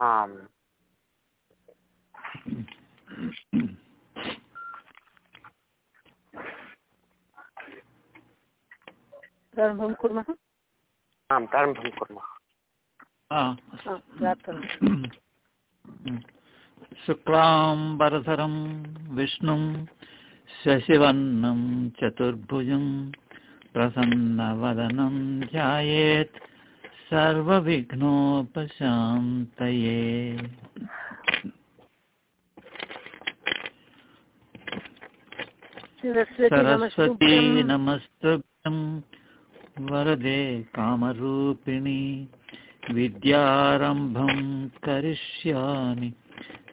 आम् प्रारम्भं कुर्मः आं प्रारम्भं कुर्मः शुक्लाम्बरधरं विष्णुं शशिवर्णं चतुर्भुजं प्रसन्नवदनं ध्यायेत्। सर्वविघ्नोपशान्तये। सरस्वती नमस्तुभ्यं वरदे कामरूपिणी। विद्यारम्भं करिष्यामि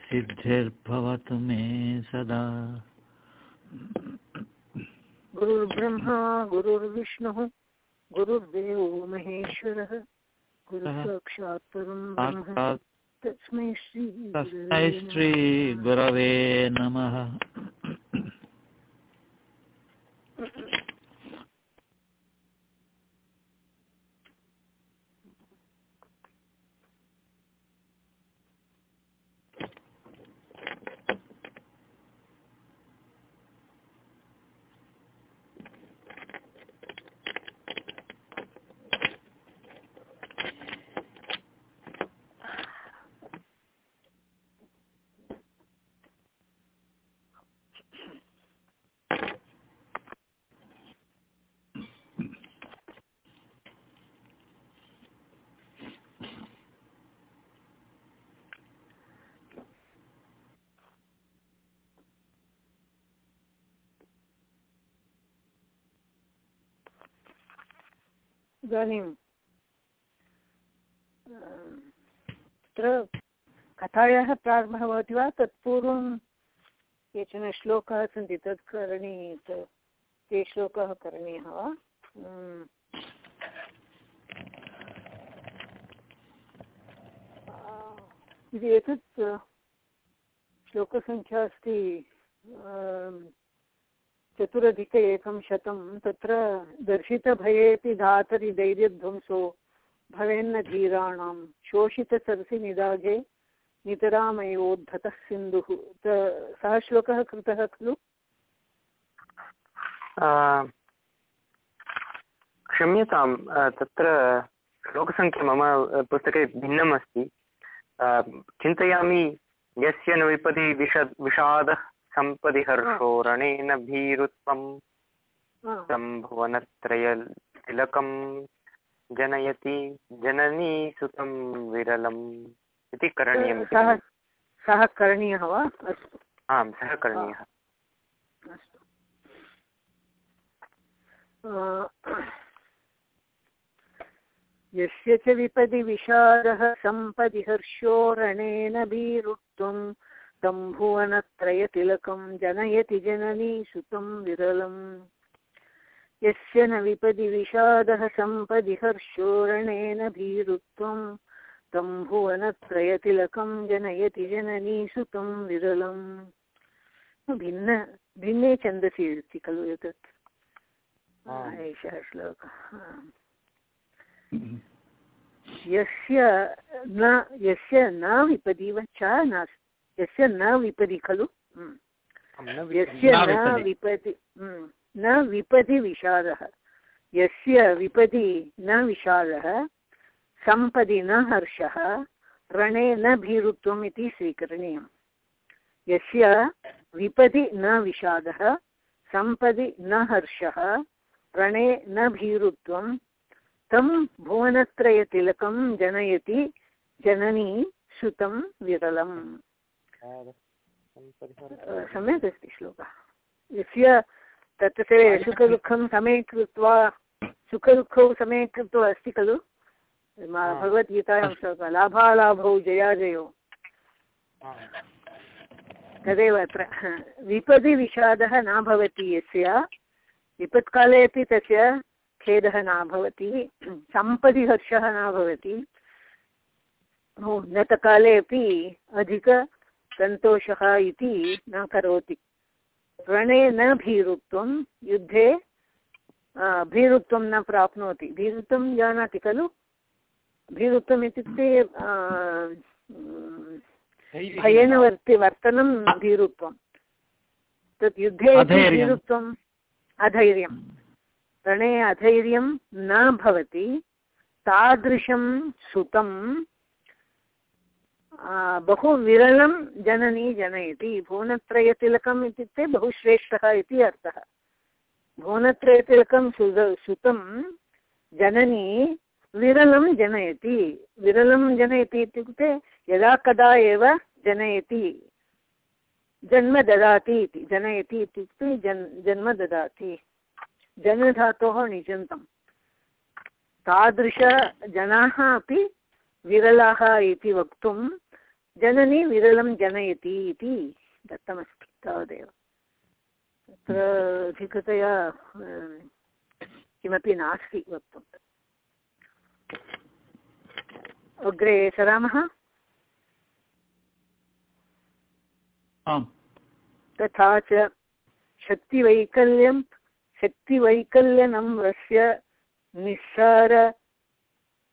सिद्धिर्भवतु मे सदा। गुरुर्ब्रह्मा गुरुर्विष्णुः गुरुर्देवो महेश्वरः। गुरुसाक्षात् परं तस्मै श्रीगुरवे नमः। इदानीं तत्र कथायाः प्रारम्भः भवति वा? तत्पूर्वं केचन श्लोकाः सन्ति, तत् करणीय, ते श्लोकाः करणीयः वा? इति एतत् श्लोकसङ्ख्या अस्ति चतुरधिक एकं शतं तत्र दर्शितभयेऽपि धातरि धैर्यध्वंसो भवेन्न धीराणां शोषितसरसि निदागे नितरामयोद्धतः सिन्धुः। सः श्लोकः कृतः खलु? क्षम्यतां तत्र श्लोकसङ्ख्या मम पुस्तके भिन्नम् अस्ति चिन्तयामि यस्य न विपदि विष विषादः सम्पदि हर्षो रणेन भीरुत्वं सम्भुवनत्रयतिलकं जनयति जननी सुतं विरलम् इति करणीयं सः करणीयः वा? अस्तु। आं सः करणीयः। यस्य च विपदि विषादः सम्पदि हर्षो रणेन भीरुत्वं तं भुवनत्रयतिलकं जनयति जननी सुतं विरलम् यस्य न विपदि विषादः सम्पदि हर्षो रणेन भीरुत्वं तं भुवनत्रयतिलकं जनयति जननी सुतं विरलम् भिन्न भिन्ने छन्दसि अस्ति खलु एतत्। एषः श्लोकः यस्य न यस्य न विपदि वा च नास्ति। यस्य न विपदि खलु यस्य न विपदि न विपदि विषादः यस्य विपदि न विषादः सम्पदि न हर्षः रणे न भीरुत्वम् इति स्वीकरणीयम् यस्य विपदि न विषादः सम्पदि न हर्षः रणे न भीरुत्वं तं भुवनत्रयतिलकं जनयति जननी सुतं विरलम् सम्यक् अस्ति श्लोकः। यस्य तत् ते सुखदुःखं समे कृत्वा सुखदुःखौ समे कृत्वा अस्ति खलु? भगवद्गीतायां श्लोकः लाभालाभौ जयाजयो तदेव अत्र। विपदि विषादः न भवति यस्य विपत्काले अपि तस्य खेदः न भवति सम्पदि हर्षः न भवति। उन्नतकाले अपि अधिक सन्तोषः इति न करोति। रणे न भीरुत्वं युद्धे भीरुत्वं न प्राप्नोति। भीरुत्वं जानाति खलु? भीरुत्वम् इत्युक्ते भयेन वर्ति वर्तनं धीरुत्वं तत् युद्धे अपि अधैर्यं। रणे अधैर्यं न भवति तादृशं सुतं बहु विरलं जननी जनयति। भुवनत्रयतिलकम् इत्युक्ते बहु श्रेष्ठः इति अर्थः। भुवनत्रयतिलकं सुद, सुतं जननी विरलं जनयति। विरलं जनयति इत्युक्ते यदा कदा एव जनयति। जन्म ददाति इति। जनयति इत्युक्ते जन्, जन्म ददाति। जनधातोः निजन्तं तादृशजनाः अपि विरलाः इति वक्तुं जननी विरलं जनयति इति दत्तमस्ति तावदेव। तत्र अधिकतया किमपि नास्ति वक्तुम् अग्रे सरामः? आम्। तथा च शक्तिवैकल्यं शक्तिवैकल्यनम्रस्य निस्सार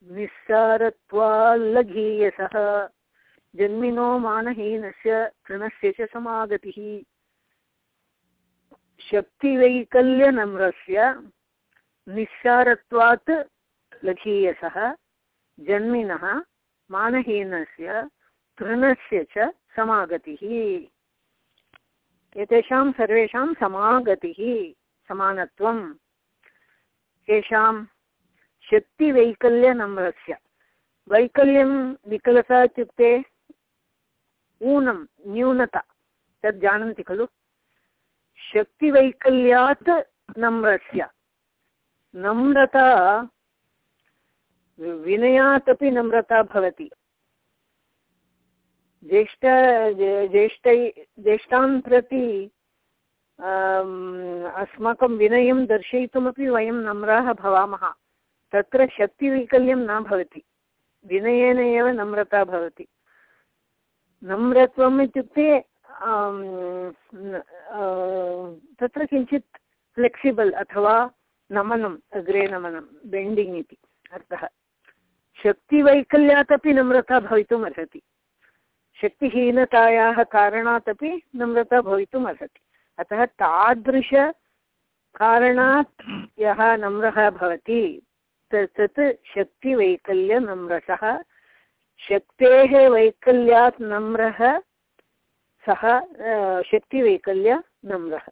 निस्सारत्वाल्लघीयसः। जन्मिनो मानहीनस्य तृणस्य च समागतिः। शक्तिवैकल्यनम्रस्य निस्सारत्वात् लघीयसः जन्मिनः मानहीनस्य तृणस्य च समागतिः। एतेषां सर्वेषां समागतिः, समानत्वं। केषां शक्तिवैकल्यनम्रस्य। वैकल्यं विकलता इत्युक्ते ऊनं न्यूनता, तद् जानन्ति खलु? शक्तिवैकल्यात् नम्रस्य। नम्रता विनयात् अपि नम्रता भवति। ज्येष्ठ ज्येष्ठै, ज्येष्ठान् प्रति अस्माकं विनयं दर्शयितुमपि वयं नम्राः भवामः। तत्र शक्तिवैकल्यं न भवति। विनयेन एव नम्रता भवति। नम्रत्वम् इत्युक्ते तत्र किञ्चित् फ्लेक्सिबल् अथवा नमनम्, अग्रे नमनं बेण्डिङ्ग् इति अर्थः। शक्तिवैकल्यात् अपि नम्रता भवितुम् अर्हति शक्तिहीनतायाः कारणात् अपि नम्रता भवितुम् अर्हति अतः तादृशकारणात् यः नम्रः भवति, तत् शक्तिवैकल्यनम्रसः शक्तेः वैकल्यात् नम्रः सः अ, शक्तिवैकल्यनम्रः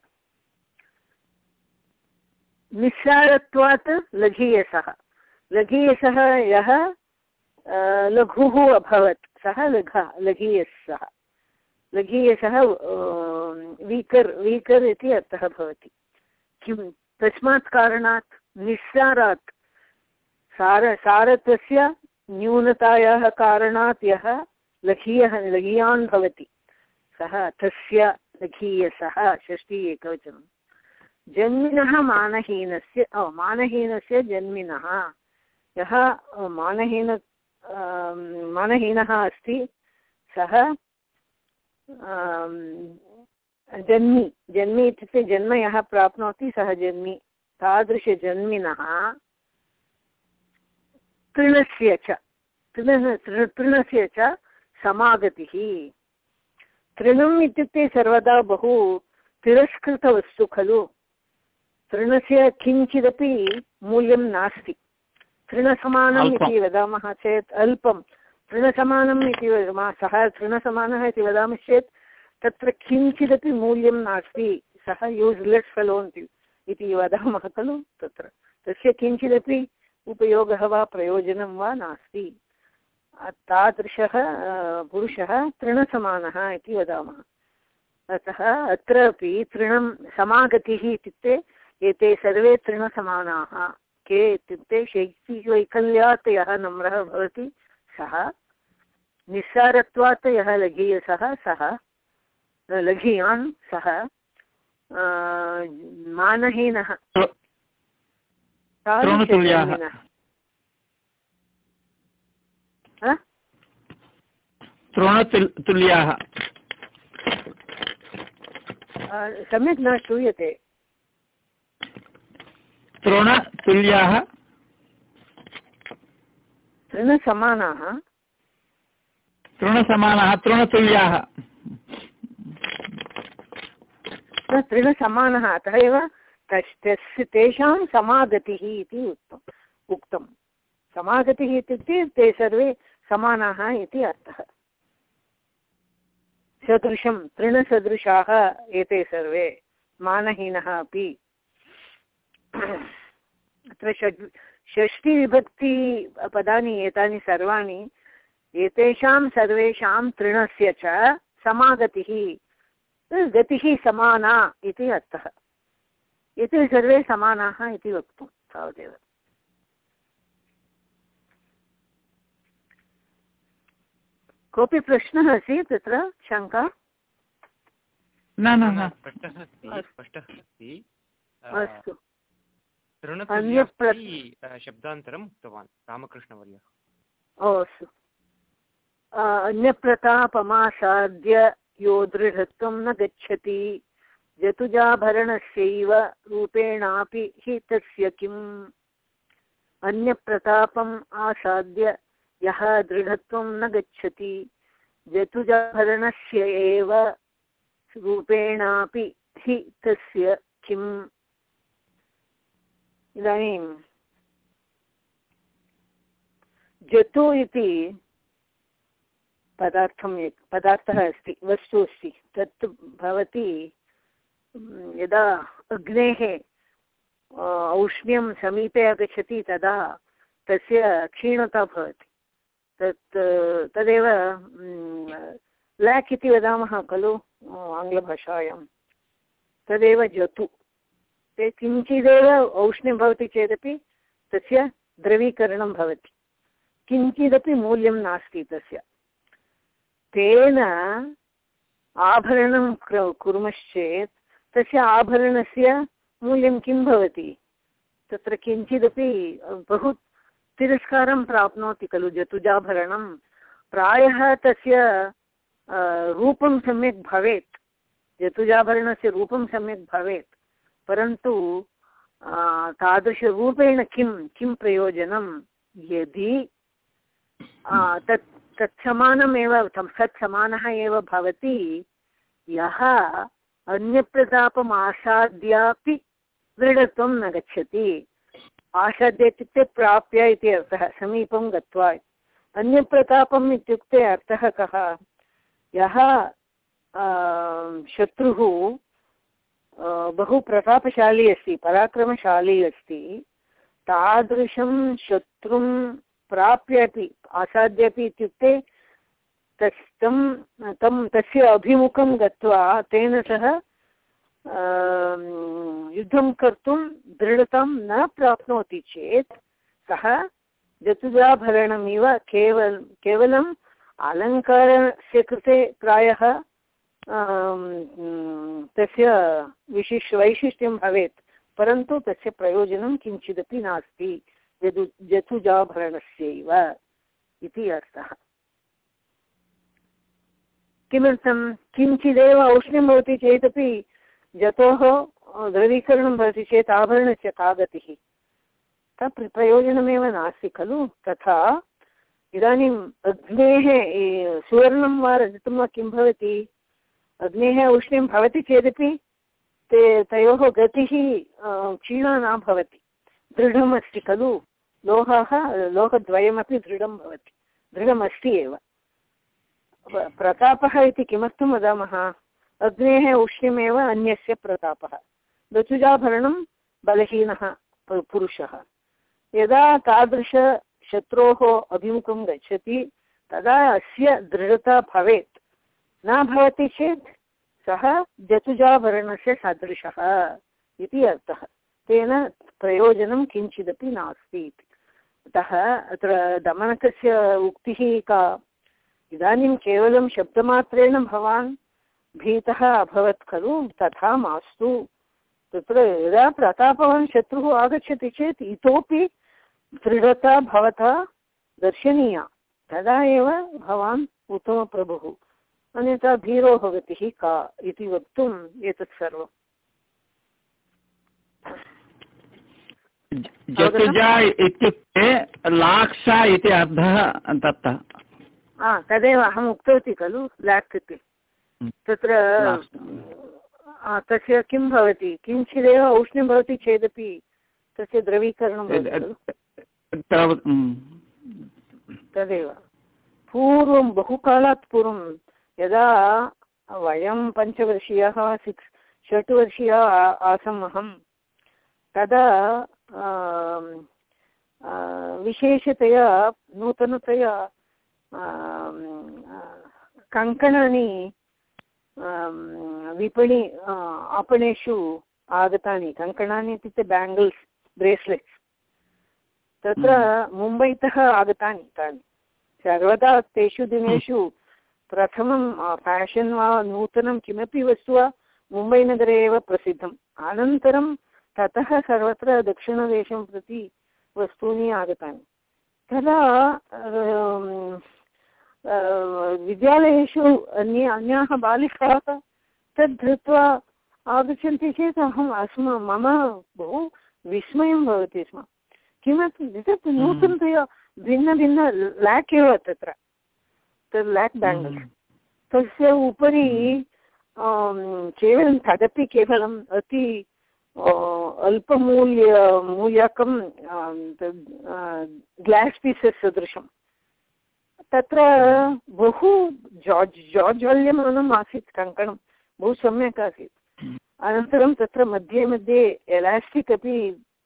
निस्सारत्वात् लघीयसः। लघीयसः यः लघुः अभवत्। सः लघ लघीयसः लघीयसः वीकर् वीकर् इति अर्थः भवति। किं? तस्मात् कारणात् निस्सारात्। सार सारत्वस्य न्यूनतायाः कारणात् यः लघीयः, लघीयान् भवति, सः तस्य लघीयसः, षष्ठी एकवचनं। जन्मिनः मानहीनस्य मानहीनस्य जन्मिनः। यः मानहीन मानहीनः अस्ति, सः जन्मि जन्मि इत्युक्ते जन्म यः प्राप्नोति सः जन्मि, तादृशजन्मिनः तृणस्य च तृण तृणस्य च समागतिः। तृणम् इत्युक्ते सर्वदा बहु तिरस्कृतवस्तु खलु। तृणस्य किञ्चिदपि मूल्यं नास्ति। तृणसमानम्। इति वदामः चेत् अल्पं तृणसमानम् इति सः तृणसमानः इति वदामश्चेत् तत्र किञ्चिदपि मूल्यं नास्ति। सः यूस्लेस् फेलो इति वदामः खलु तत्र। तस्य किञ्चिदपि उपयोगः वा प्रयोजनं वा नास्ति। तादृशः पुरुषः तृणसमानः इति वदामः। अतः अत्रापि तृणं समागतिः इत्युक्ते एते सर्वे तृणसमानाः। के इत्युक्ते शैक्षिकवैकल्यात् यः नम्रः भवति सः निस्सारत्वात् यः लघीयसः सः, लघीयान् सः मानहीनः। तृणतुल्याः। तादृशजन्मिनः। ह? तृणतुल् तुल्याः अ, सम्यक् न श्रूयते तृणतुल्याः तृणसमानाः तृणसमानः तृणतुल्याः तृणसमानः अतः एव तेषां समागतिः इति उक्तम् उक्तं। समागतिः इत्युक्ते ते सर्वे समानाः इति अर्थः। सदृशं, तृणसदृशाः एते सर्वे मानहीनः अपि। अत्र षड्, षष्टिविभक्ति पदानि एतानि सर्वाणि, एतेषां सर्वेषां तृणस्य च समागतिः, गतिः समाना इति अर्थः। एते सर्वे समानाः इति वक्तुं तावदेव। कोऽपि प्रश्नः अस्ति तत्र? शङ्का? न न न। अस्ति अ, शब्दान्तरम् उक्तवान् रामकृष्णवर्यः। ओ अस्तु। अन्यप्रतापमासाद्य यो दृढत्वं न गच्छति। जतुजाभरणस्यैव रूपेणापि हि तस्य किम्? अन्यप्रतापम् आसाद्य यः दृढत्वं न गच्छति। जतुजाभरणस्य एव रूपेणापि हि तस्य किम्? इदानीं जतु इति पदार्थम् एक पदार्थः अस्ति, वस्तु अस्ति। तत् भवति यदा अग्नेः औष्ण्यं समीपे आगच्छति, तदा तस्य क्षीणता भवति। तत्, तदेव लेक् इति वदामः खलु आङ्ग्लभाषायां। तदेव जतु। ते किञ्चिदेव औष्ण्यं भवति चेदपि तस्य द्रवीकरणं भवति। किञ्चिदपि मूल्यं नास्ति तस्य। तेन आभरणं कुर्मश्चेत् तस्य आभरणस्य मूल्यं किं भवति? तत्र किञ्चिदपि बहु तिरस्कारं प्राप्नोति खलु जतुजाभरणं। प्रायः तस्य रूपं सम्यक् भवेत्। जतुजाभरणस्य रूपं सम्यक् भवेत्। परन्तु तादृशरूपेण किं किं प्रयोजनं? यदि तत् तत्समानमेव तं- तत्समानः एव भवति, यः अन्यप्रतापम् आसाद्यापि दृढत्वं न गच्छति। आसाद्य इत्युक्ते प्राप्य इति अर्थः, समीपं गत्वा। अन्यप्रतापम् इत्युक्ते अर्थः कः? यः शत्रुः बहु प्रतापशाली अस्ति, पराक्रमशाली अस्ति, तादृशं शत्रुं प्राप्यपि, आसाद्यपि इत्युक्ते तं तं तस्य अभिमुखं गत्वा तेन सह युद्धं कर्तुं दृढतां न प्राप्नोति चेत् सः जतुजाभरणमिव केवल, केवलम् अलङ्कारस्य कृते प्रायः तस्य विशिष्, वैशिष्ट्यं भवेत्, परन्तु तस्य प्रयोजनं किञ्चिदपि नास्ति जतु जतुजाभरणस्यैव इति अर्थः। किमर्थं? किञ्चिदेव औष्ण्यं भवति चेदपि जतोः द्रवीकरणं भवति चेत् आभरणस्य का गतिः तत् प्रयोजनमेव नास्ति खलु? तथा इदानीम् अग्नेः सुवर्णं वा रजतं वा किं भवति? अग्नेः औष्ण्यं भवति चेदपि ते, तयोः गतिः क्षीणा न भवति। दृढम् अस्ति खलु? लोहः, लोहद्वयमपि दृढं भवति। दृढमस्ति एव। प्रतापः इति किमर्थं वदामः? अग्नेः उष्ण्यमेव अन्यस्य प्रतापः। ऋतुजाभरणं बलहीनः पुरुषः। यदा तादृशशत्रोः अभिमुखं गच्छति, तदा अस्य दृढता भवेत्। न भवति चेत् सः जतुजाभरणस्य सदृशः इति अर्थः। तेन प्रयोजनं किञ्चिदपि नास्ति इति। अतः अत्र दमनकस्य उक्तिः का इदानीं केवलं शब्दमात्रेण भवान् भीतः अभवत् खलु, तथा मास्तु। तत्र यदा प्रतापवान् शत्रुः आगच्छति चेत् इतोपि दृढता भवता दर्शनीया। तदा एव भवान् उत्तमप्रभुः। अन्यथा धीरोः गतिः का इति वक्तुम् एतत् सर्वम्। इत्युक्ते लाक्षा इति अर्थः दत्तः। हा तदेव अहम् उक्तवती खलु लेक् इति। हम्म। तत्र तस्य किं भवति? किञ्चिदेव औष्ण्यं भवति चेदपि तस्य द्रवीकरणं तावत् हम्म। तदेव। पूर्वं बहुकालात् पूर्वं यदा वयं पञ्चवर्षीयाः सिक्स् षट् वर्षीया आसम् अहं तदा विशेषतया नूतनतया कङ्कणानि विपणि आपणेषु आगतानि कङ्कणानि इत्युक्ते बेङ्गल्स् ब्रेस्लेट्स् तत्र मुम्बैतः आगतानि तानि सर्वदा तेषु दिनेषु प्रथमं फेशन् वा नूतनं किमपि वस्तु वा मुम्बैनगरे एव प्रसिद्धम् अनन्तरं ततः सर्वत्र दक्षिणदेशं प्रति वस्तूनि आगतानि तदा विद्यालयेषु अन्ये अन्याः बालिकाः तद् धृत्वा आगच्छन्ति चेत् अहम् अस्म मम बहु विस्मयं भवति स्म। किमपि एतत् नूतनतया भिन्नभिन्न लेक् एव तत्र। तद् लेक् बेङ्गल्स् तस्य उपरि केवलं तदपि केवलम् अति अल्पमूल्य मूल्यकं ग्लास् पीसस् सदृशं तत्र बहु जाज् जाज्वल्यमानम् आसीत् कङ्कणं बहु सम्यक् आसीत्। अनन्तरं तत्र मध्ये मध्ये एलास्टिक् अपि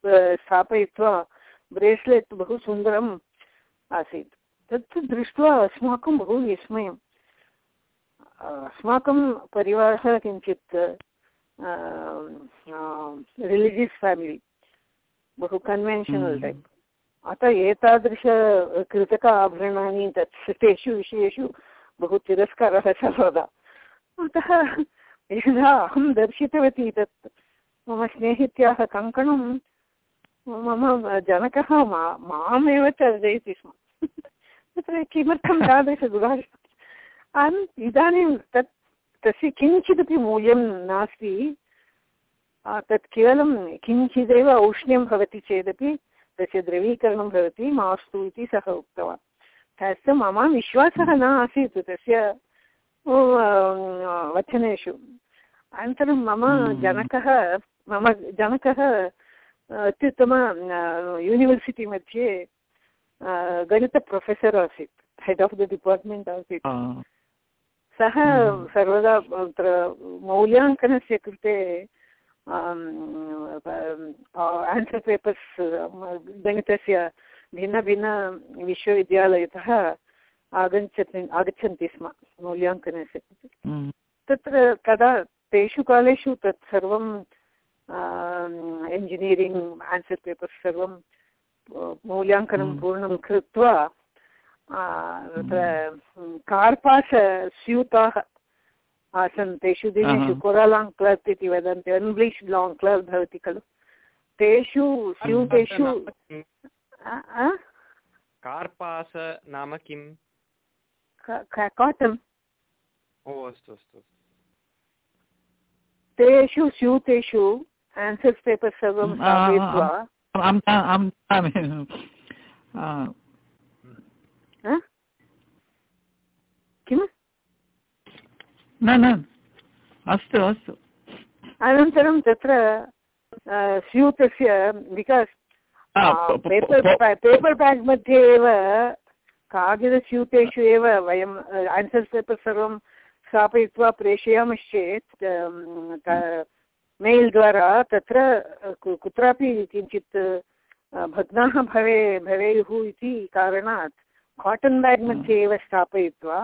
स्थापयित्वा ब्रेस्लेट् बहु सुन्दरम् आसीत्। तत् दृष्ट्वा अस्माकं बहु विस्मयम्। अस्माकं परिवारः किञ्चित् रिलिजियस् फेमिलि बहु कन्वेन्शनल् टैप्। अतः एतादृश कृतक आभरणानि तत् तेषु विषयेषु बहु तिरस्कारः सर्वदा अतः यदा अहं दर्शितवती तत्, मम स्नेहित्याः कङ्कणं, मम जनकः मा, मामेव तर्जयति स्म। तत्र किमर्थं तादृशदुराश अहम् इदानीं तत्, तस्य किञ्चिदपि मूल्यं नास्ति। तत् केवलं किञ्चिदेव औष्ण्यं भवति चेदपि तस्य द्रवीकरणं भवति मास्तु इति सः उक्तवान् तस्य मम विश्वासः न आसीत् तस्य आ, वचनेषु अनन्तरं मम हम्म। जनकः मम जनकः अत्युत्तम यूनिवर्सिटि मध्ये आ, गणितप्रೊಫೆಸर् आसीत् हेड् आफ् द डिपार्ट्मेण्ट् आसीत् सः हम्म। सर्वदा अत्र मौल्याङ्कनस्य कृते आन्सर् पेपर्स् गणितस्य भिन्नभिन्नविश्वविद्यालयतः आगच्छति आगच्छन्ति स्म मौल्याङ्कनस्य कृते। तत्र तदा तेषु कालेषु तत् सर्वं इञ्जिनियरिङ्ग् आन्सर् पेपर्स् सर्वं अ, मौल्याङ्कनं। पूर्णं कृत्वा तत्र कार्पास स्यूताः आसन् तेषु दिनेषु आहा। कोरालाङ्ग् क्लर्क् इति वदन्ति अन्ब्लीच् लाङ्ग् क्लर्क् भवति खलु। तेषु स्यूतेषु? कार्पास नाम किम्? का- काटन्। ओ अस्तु अस्तु तेषु स्यूतेषु आन्सर्स् पेपर् सर्वं स्थापयित्वा? किम्? न न अस्तु अस्तु। अनन्तरं तत्र स्यूतस्य बिकास् पेपर् बेग् मध्ये एव कागदस्यूतेषु एव वयं आन्सर्स् पेपर् सर्वं स्थापयित्वा प्रेषयामश्चेत् मेल् द्वारा तत्र कुत्रापि किञ्चित् भग्नाः भवे भवेयुः इति कारणात् काटन् बेग् मध्ये एव स्थापयित्वा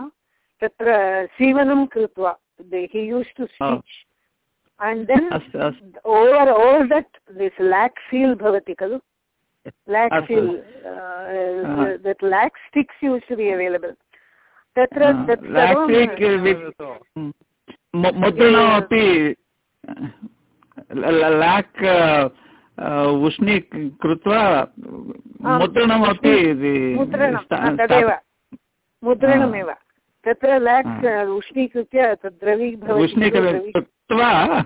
तत्र सीवनं कृत्वा हि uses to stitch and then अस्तु अस्तु. Overall that this lake seal भवति खलु? लेक् अस्तु। Seal that lake sticks uses to be available तत्र हा, तत् lactic सर्वं with- मु- मुद्रणमपि ल- ल- लाक् उष्णी कृत्वा मुद्रणमपि इति मुद्रणं. स्था- हा, तदेव. मुद्रणमेव. तत्र हा. उष्णीकृत्य तत् द्रवी भवति उष्णीक खलु, द्रवी- कृत्वा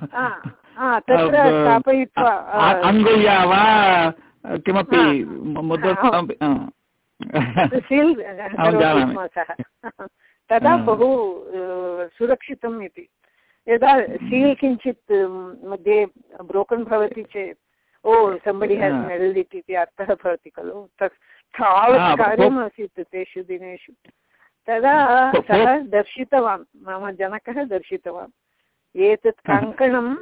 तत्र स्थापयित्वा अङ्गुल्या वा किमपि. मुद्रणमपि. सील् स्म सः। तदा बहु सुरक्षितम् इति। यदा सील् किञ्चित् मध्ये ब्रोकन् भवति चेत् ओ सम्बडि हेस्। मेडल् इति इत्यर्थः भवति खलु। तत् तावत् कार्यम् आसीत् तेषु दिनेषु। तदा पो- सः दर्शितवान् मम जनकः दर्शितवान्। एतत्। कङ्कणं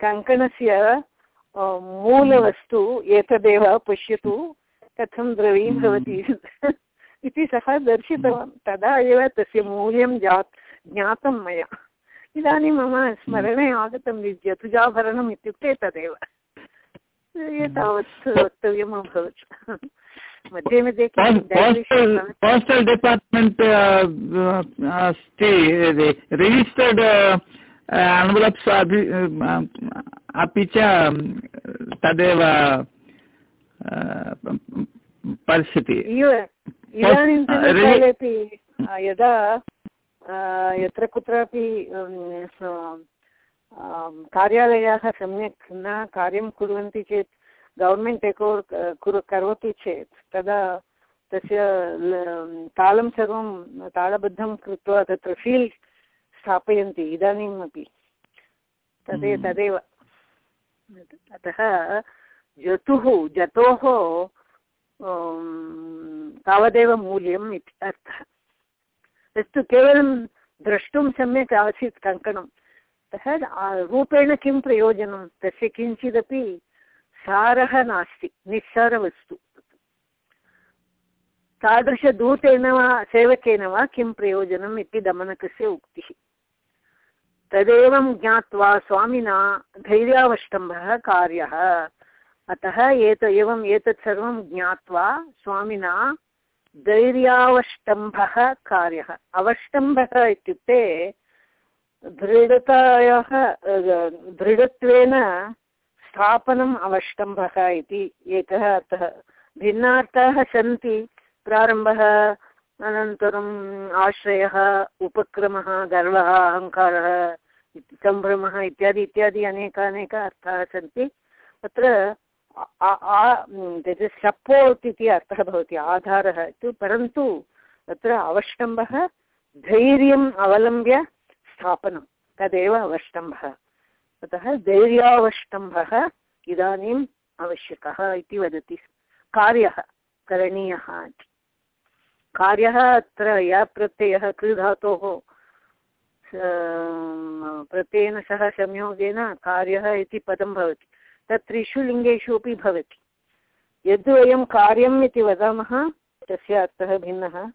कङ्कणस्य मूलवस्तु एतदेव पश्यतु कथं द्रवीभवति इति सः दर्शितवान्। तदा एव तस्य मूल्यं जात् ज्ञातं मया। इदानीं मम स्मरणे आगतं जतुजाभरणम् इत्युक्ते तदेव। एतावत् वक्तव्यम् अभवत्। मध्ये मध्ये पोस्टल् डिपार्ट्मेण्ट् अस्ति रिजिस्टर्ड् एन्वलप्स् अपि अपि च तदेव इदानीन्तनकालेपि यदा यत्र कुत्रापि कार्यालयाः सम्यक् न कार्यं कुर्वन्ति चेत् गौर्मेण्ट् टेक् ओवर् कुरु करोति चेत् तदा तस्य तालं सर्वं तालबद्धं कृत्वा तत्र फील् स्थापयन्ति इदानीमपि। तदे हम्म। तदेव। अतः जतुः जतोः तावदेव मूल्यम् इति अर्थः। तत्तु केवलं द्रष्टुं सम्यक् आसीत् कङ्कणं अतः रूपेण किं प्रयोजनं? तस्य किञ्चिदपि सारः नास्ति, निस्सारवस्तु। तादृशदूतेन वा, सेवकेन वा किं प्रयोजनम् इति दमनकस्य उक्तिः। तदेवं ज्ञात्वा स्वामिना धैर्यावष्टम्भः कार्यः। अतः एत एवम् एतत् सर्वं ज्ञात्वा स्वामिना धैर्यावष्टम्भः कार्यः। अवष्टम्भः इत्युक्ते दृढतायाः दृढत्वेन स्थापनम् अवष्टम्भः इति एकः अर्थः। भिन्नार्थाः सन्ति। प्रारम्भः, अनन्तरम् आश्रयः, उपक्रमः, गर्वः, अहङ्कारः सम्भ्रमः इत्यादि इत्यादि अनेक अनेक अर्थाः सन्ति। तत्र सपोर्ट् इति अर्थः भवति, आधारः इति। परन्तु तत्र अवष्टम्भः धैर्यम् अवलम्ब्य स्थापनं, तदेव अवष्टम्भः अतः धैर्यावष्टम्भः इदानीम् आवश्यकः इति वदति। कार्यः, करणीयः इति। कार्यः अत्र या प्रत्ययः कृधातोः प्रत्ययेन सह संयोगेन कार्यः इति पदं भवति। तत् त्रिषु लिङ्गेषु अपि भवति। यद् वयं कार्यम् इति वदामः, तस्य अर्थः भिन्नः।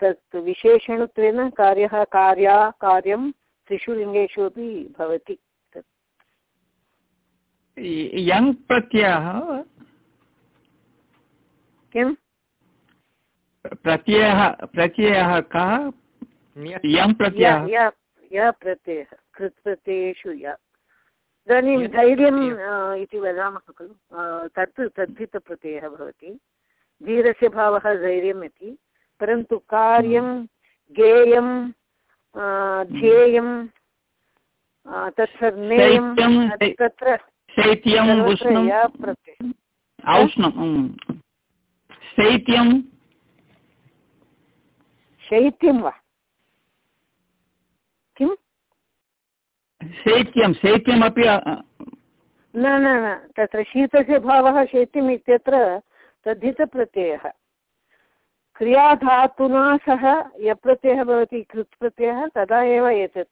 तत् विशेषणत्वेन कार्यः कार्या, कार्यं त्रिषु लिङ्गेषु अपि भवति। यङ् प्रत्ययः किम् प्रत्ययः प्रत्ययः कः? यङ् प्रत्ययः। या प्रत्ययः कृत् प्रत्ययेषु या। इदानीं यत् धैर्यं प्रत्ययः। आ, इति वदामः खलु। तत् तद्धितप्रत्ययः भवति। धीरस्य भावः धैर्यम् इति परन्तु कार्यं गेयं आ, ध्येयं आ, तत्सर्नेयं शैत्यं तत्र शैत्यम् सर्वत्र उष्णम् या प्रत्ययः। औष्णम् उम्. शैत्यं। शैत्यं वा? किम्? शैत्यं शैत्यमपि न न न तत्र शीतस्य भावः शैत्यम् इत्यत्र तद्धितप्रत्ययः। क्रियाधातुना सह यः प्रत्ययः भवति कृत् प्रत्ययः तदा एव एतत्।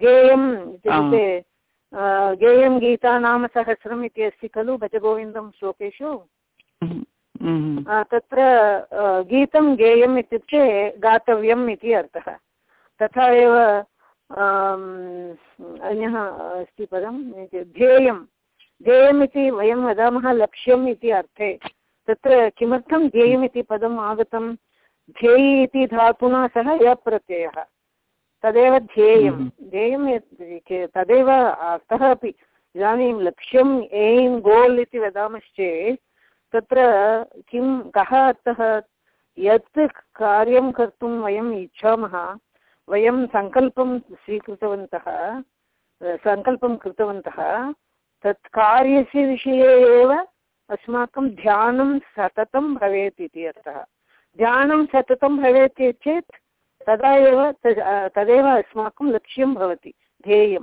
गेयम् इत्युक्ते गेयं गीता नाम सहस्रम् इति अस्ति खलु भजगोविन्दं श्लोकेषु? तत्र गीतं गेयम् इत्युक्ते गातव्यम् इति अर्थः। तथा एव अन्यः अस्ति पदं ध्येयं ध्येयम् इति वयं वदामः लक्ष्यम् इति अर्थे। तत्र किमर्थं ध्येयम् इति पदम् आगतं? ध्येयी इति धातुना सह यः प्रत्ययः। तदेव ध्येयं Mhm. ध्येयं तदेव अर्थः अपि। इदानीं लक्ष्यम् एय्म् गोल् इति वदामश्चेत् तत्र किं कः अर्थः? यत् कार्यं कर्तुं वयम् इच्छामः वयं सङ्कल्पं स्वीकृतवन्तः सङ्कल्पं कृतवन्तः तत् कार्यस्य विषये एव अस्माकं ध्यानं सततं भवेत् इति अर्थः ध्यानं सततं भवेत् चेत् तदा एव तद्- तदेव अस्माकं लक्ष्यं भवति। ध्येयं।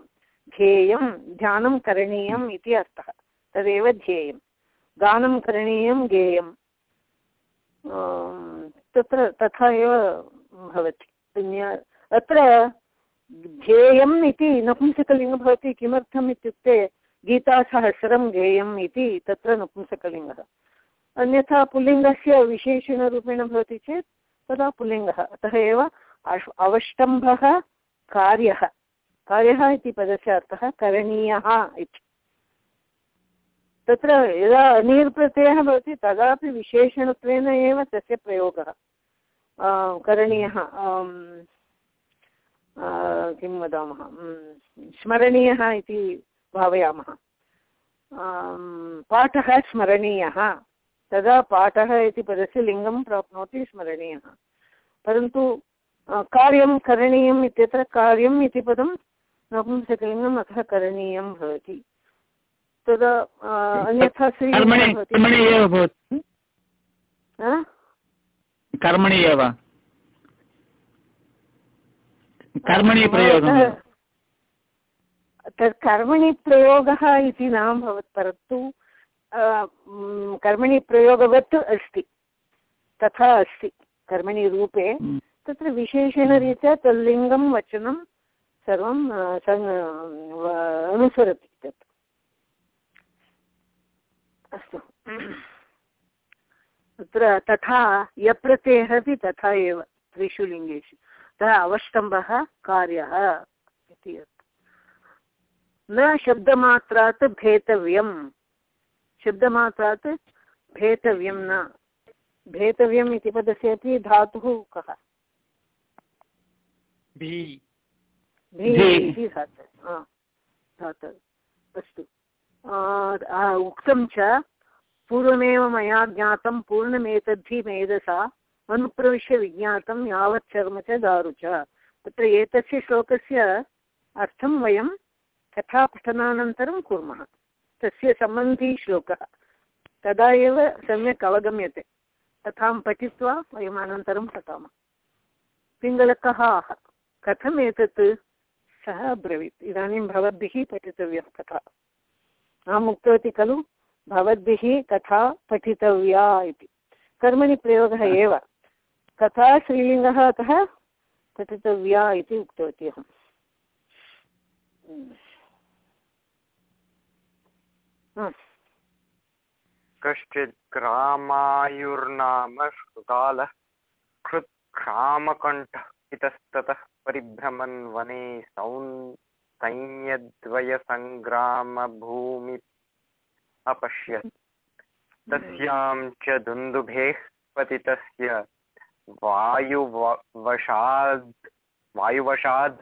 ध्येयं ध्यानं करणीयम् इति अर्थः। तदेव ध्येयं। गानं करणीयं गेयम्। अं, तत्र तथा एव भवति। अन्य- अत्र ध्येयम् इति नपुंसकलिङ्गं भवति किमर्थम् इत्युक्ते गीतासहस्रं गेयम् इति तत्र नपुंसकलिङ्गः। अन्यथा पुल्लिङ्गस्य विशेषणरूपेण भवति चेत् तदा पुल्लिङ्गः। अतः एव अवष्टम्भः कार्यः। कार्यः इति पदस्य अर्थः करणीयः इति। तत्र यदा अनीर् प्रत्ययः भवति तदापि विशेषणत्वेन एव तस्य प्रयोगः। करणीयः। किं वदामः? स्मरणीयः इति भावयामः। पाठः स्मरणीयः। तदा पाठः इति पदस्य लिङ्गं प्राप्नोति स्मरणीयः। परन्तु कार्यं करणीयम् इत्यत्र कार्यम् इति पदं नपुंसकलिङ्गम् अतः करणीयं भवति। तदा अन्यथा? कर्मणि एव कर्मणि प्रयोगः तत् कर्मणि प्रयोगः इति न भवत् परन्तु कर्मणि प्रयोगवत् अस्ति तथा अस्ति कर्मणि रूपे। तत्र विशेषणरीत्या तल्लिङ्गं वचनं सर्वं अनुसरति तत् अस्तु तत्र तथा यप्रत्ययः अपि तथा एव त्रिषु लिङ्गेषु अतः अवष्टम्भः कार्यः इति अर्थः। न शब्दमात्रात् भेतव्यं शब्दमात्रात् भेतव्यं न। भेतव्यम् इति पदस्य अपि धातुः कः। इति धातुः। अस्तु। उक्तं च पूर्वमेव मया ज्ञातं पूर्णमेतद्धि मेधसा अनुप्रविश्य विज्ञातं यावत् शर्म च दारु च। तत्र एतस्य श्लोकस्य अर्थं वयं तथा पठनानन्तरं कुर्मः। तस्य सम्बन्धी श्लोकः। तदा एव सम्यक् अवगम्यते। तथा पठित्वा वयम् अनन्तरं पठामः। पिङ्गलकः आह कथम् एतत् सः अब्रवीत्। इदानीं भवद्भिः पठितव्यः कथा। अहम् उक्तवती खलु, भवद्भिः कथा पठितव्या इति। कर्मणि प्रयोगः एव। कथा स्त्रीलिङ्गः अतः पठितव्या इति उक्तवती अहम्। कश्चित् ग्रामायुर्नाम शृगालः कृत्क्षामकण्ठः इतस्ततः परिभ्रमन् वने सौन् सैन्यद्वयसङ्ग्रामभूमि अपश्यत्। तस्यां च दुन्दुभेः पतितस्य वायुवशाद् वायुवशाद्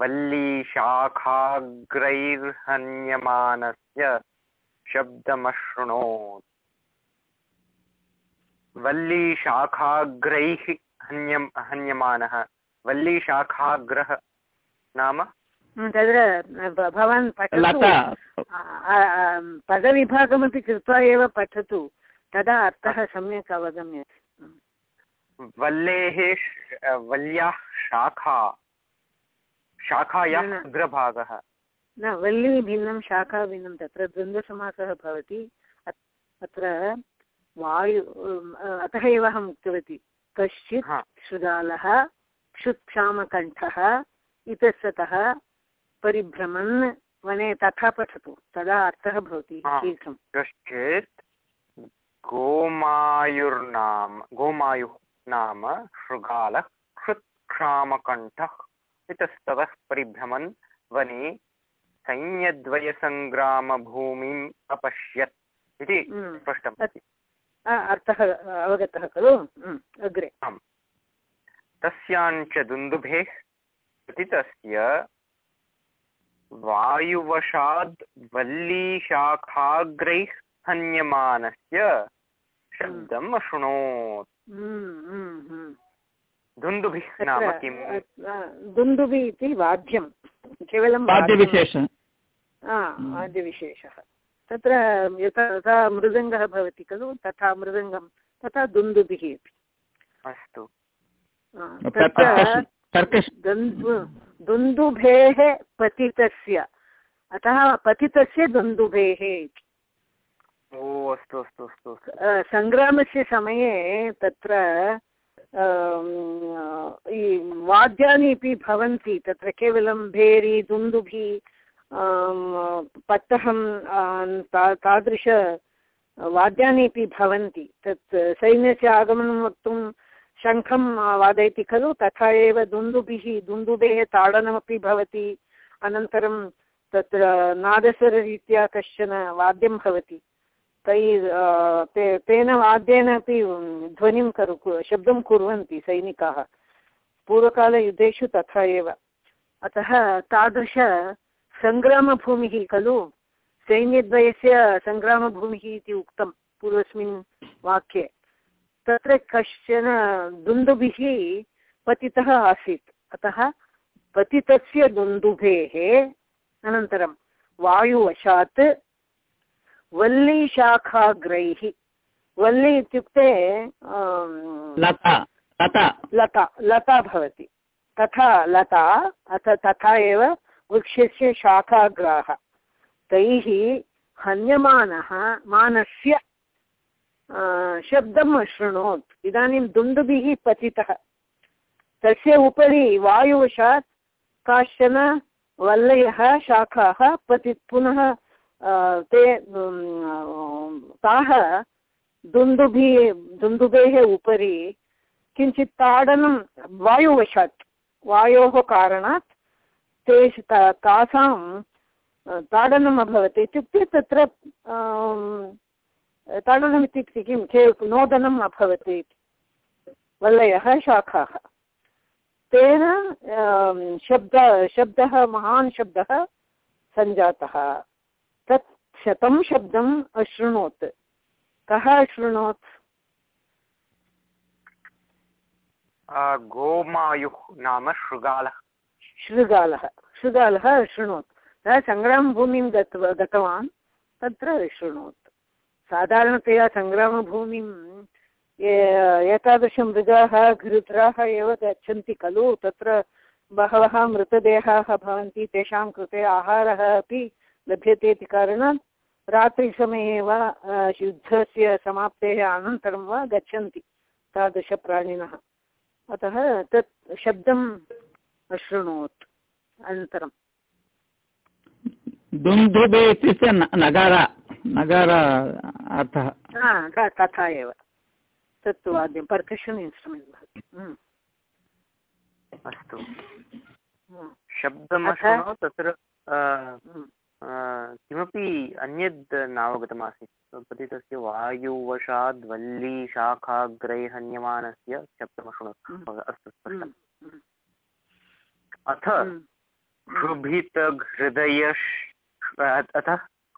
वल्लीशाखाग्रैर्हन्यमानस्य शब्दमशृणोत् वल्लीशाखाग्रैः हन्यम् हन्यमानः। वल्लीशाखाग्रः नाम? तत्र भवान् पठतु। पदविभागमपि कृत्वा एव पठतु। तदा अर्थः सम्यक् अवगम्यते वल्लेः वल्याः शाखा। शाखायाः। अग्रभागः। न वल्ली भिन्नं शाखा भिन्नं तत्र द्वन्द्वसमासः भवति। अत्- अत्र वायु अतः एव अहम् उक्तवती। कश्चित् शृगालः क्षुत्क्षामकण्ठः इतस्ततः परिभ्रमन् वने तथा पठतु। तदा अर्थः भवति शीघ्रं कश्चित् गोमायुर्नाम गोमायुः नाम शृगालः क्षुत्क्षामकण्ठः इतस्ततः परिभ्रमन् वने सैन्यद्वयसङ्ग्रामभूमिम् अपश्यत् इति। स्पष्टम्। अर्थः अवगतः खलु? अग्रे। तस्याञ्च दुन्दुभेः पतितस्य वायुवशाद् वल्लीशाखाग्रैः हन्यमानस्य शब्दम् अशृणोत्। हम्म, हम्म, हम्म। दुन्दुभिः नाम किम्? अ, इति वाद्यं केवलं वाद्यं- वाद्यविशेष। आ, वाद्यविशेषः। तत्र यथा यथा मृदङ्गः भवति खलु तथा मृदङ्गं तथा दुन्दुभिः अपि। अस्तु। दुन्दुभेः पतितस्य। अतः पतितस्य दुन्दुभेः इति। ओ अस्तु अस्तु अस्तु सङ्ग्रामस्य समये तत्र वाद्यानि अपि भवन्ति, तत्र केवलं भेरी, दुन्दुभि पट्टहं ता- तादृश वाद्यानि अपि भवन्ति। तत् सैन्यस्य आगमनं वक्तुं शङ्खं वादयति खलु, तथा एव दुन्दुभिः, दुन्दुभेः ताडनमपि भवति। अनन्तरं तत्र नादस्वररीत्या कश्चन वाद्यं भवति। तै ते तेन वाद्येन अपि ध्वनिं करो शब्दं कुर्वन्ति सैनिकाः। पूर्वकालयुद्धेषु तथा एव। अतः तादृश खलु सैन्यद्वयस्य सङ्ग्रामभूमिः इति उक्तं पूर्वस्मिन् वाक्ये। तत्र कश्चन दुन्दुभिः पतितः आसीत्। अतः पतितस्य दुन्दुभेः अनन्तरं वायुवशात् वल्लीशाखाग्रैः वल्ली इत्युक्ते लता लता। लता लता भवति। तथा लता अथ तथा एव वृक्षस्य शाखाग्राः तैः हन्यमानः मानस्य अ, शब्दम् अशृणोत्। इदानीं दुन्दुभिः पतितः। तस्य उपरि वायुवशात् काश्चन वल्लयः शाखाः पति पुनः अ, ते ताः दुन्दुभिः, दुन्दुभेः उपरि किञ्चित् ताडनं, वायुवशात्, वायोः कारणात् ते तासां ताडनम् अभवत्। इत्युक्ते तत्र ताडनम् इत्युक्ते किं? के, नोदनम् अभवत् इति। वल्लयः शाखाः। तेन शब्द, शब्दः, महान् शब्दः सञ्जातः। शतं शब्दम् अशृणोत् कः अशृणोत् गोमायुः नाम शृगालः। शृगालः। शृगालः अशृणोत् सः सङ्ग्रामभूमिं गत्वा गतवान् तत्र अशृणोत् साधारणतया सङ्ग्रामभूमिं एतादृशमृगाः घृत्राः एव गच्छन्ति खलु। तत्र बहवः मृतदेहाः भवन्ति तेषां कृते आहारः अपि लभ्यते इति कारणात् रात्रिसमये वा युद्धस्य समाप्तेः अनन्तरं वा गच्छन्ति तादृशप्राणिनः। अतः तत् शब्दम् अशृणोत् अनन्तरं। दुन्दुभे इत्युक्ते नगार नगार अर्थः। तथा एव। तत्तु वाद्यं पर्कशन् इन्स्ट्रुमेण्ट् भवति। हम्म, अस्तु। शब्दम् अशृणोत् तत्र किमपि अन्यद् नावगतमासीत्। पतितस्य वायुवशाद् वल्ली शाखाग्रै हन्यमानस्य शब्दमशृणोत् हम्म। अस्तु स्पष्टम् हम्म, हम्म, अथ क्षुभितहृदय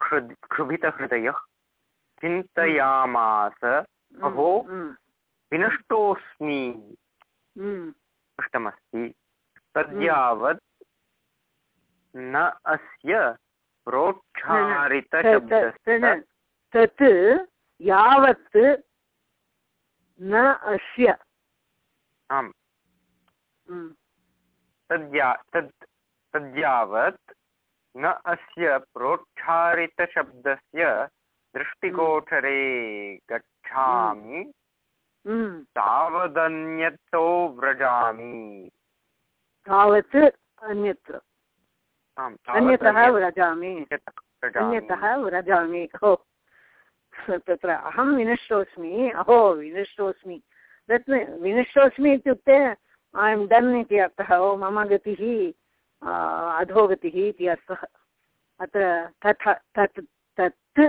क्षुद्- क्षुभितहृदयः चिन्तयामास। अहो विनष्टोऽस्मि। पृष्टमस्ति तद्यावत् न अस्य तत् यावत् न अस्य। आम्। तद्या तद् तद्यावत् न अस्य प्रोक्षारितशब्दस्य दृष्टिकोठरे गच्छामि। तावदन्यतो व्रजामि। तावत् अन्यत्र। आम् अन्यतः व्रजामि। अन्यतः व्रजामि। हो। तत्र अहं विनष्टोऽस्मि। अहो विनष्टोऽस्मि। तत् विनष्टोऽस्मि इत्युक्ते ऐ एम् डन् इति अर्थः। ओ मम गतिः अधोगतिः इति अर्थः। अत्र तथा तत् तत्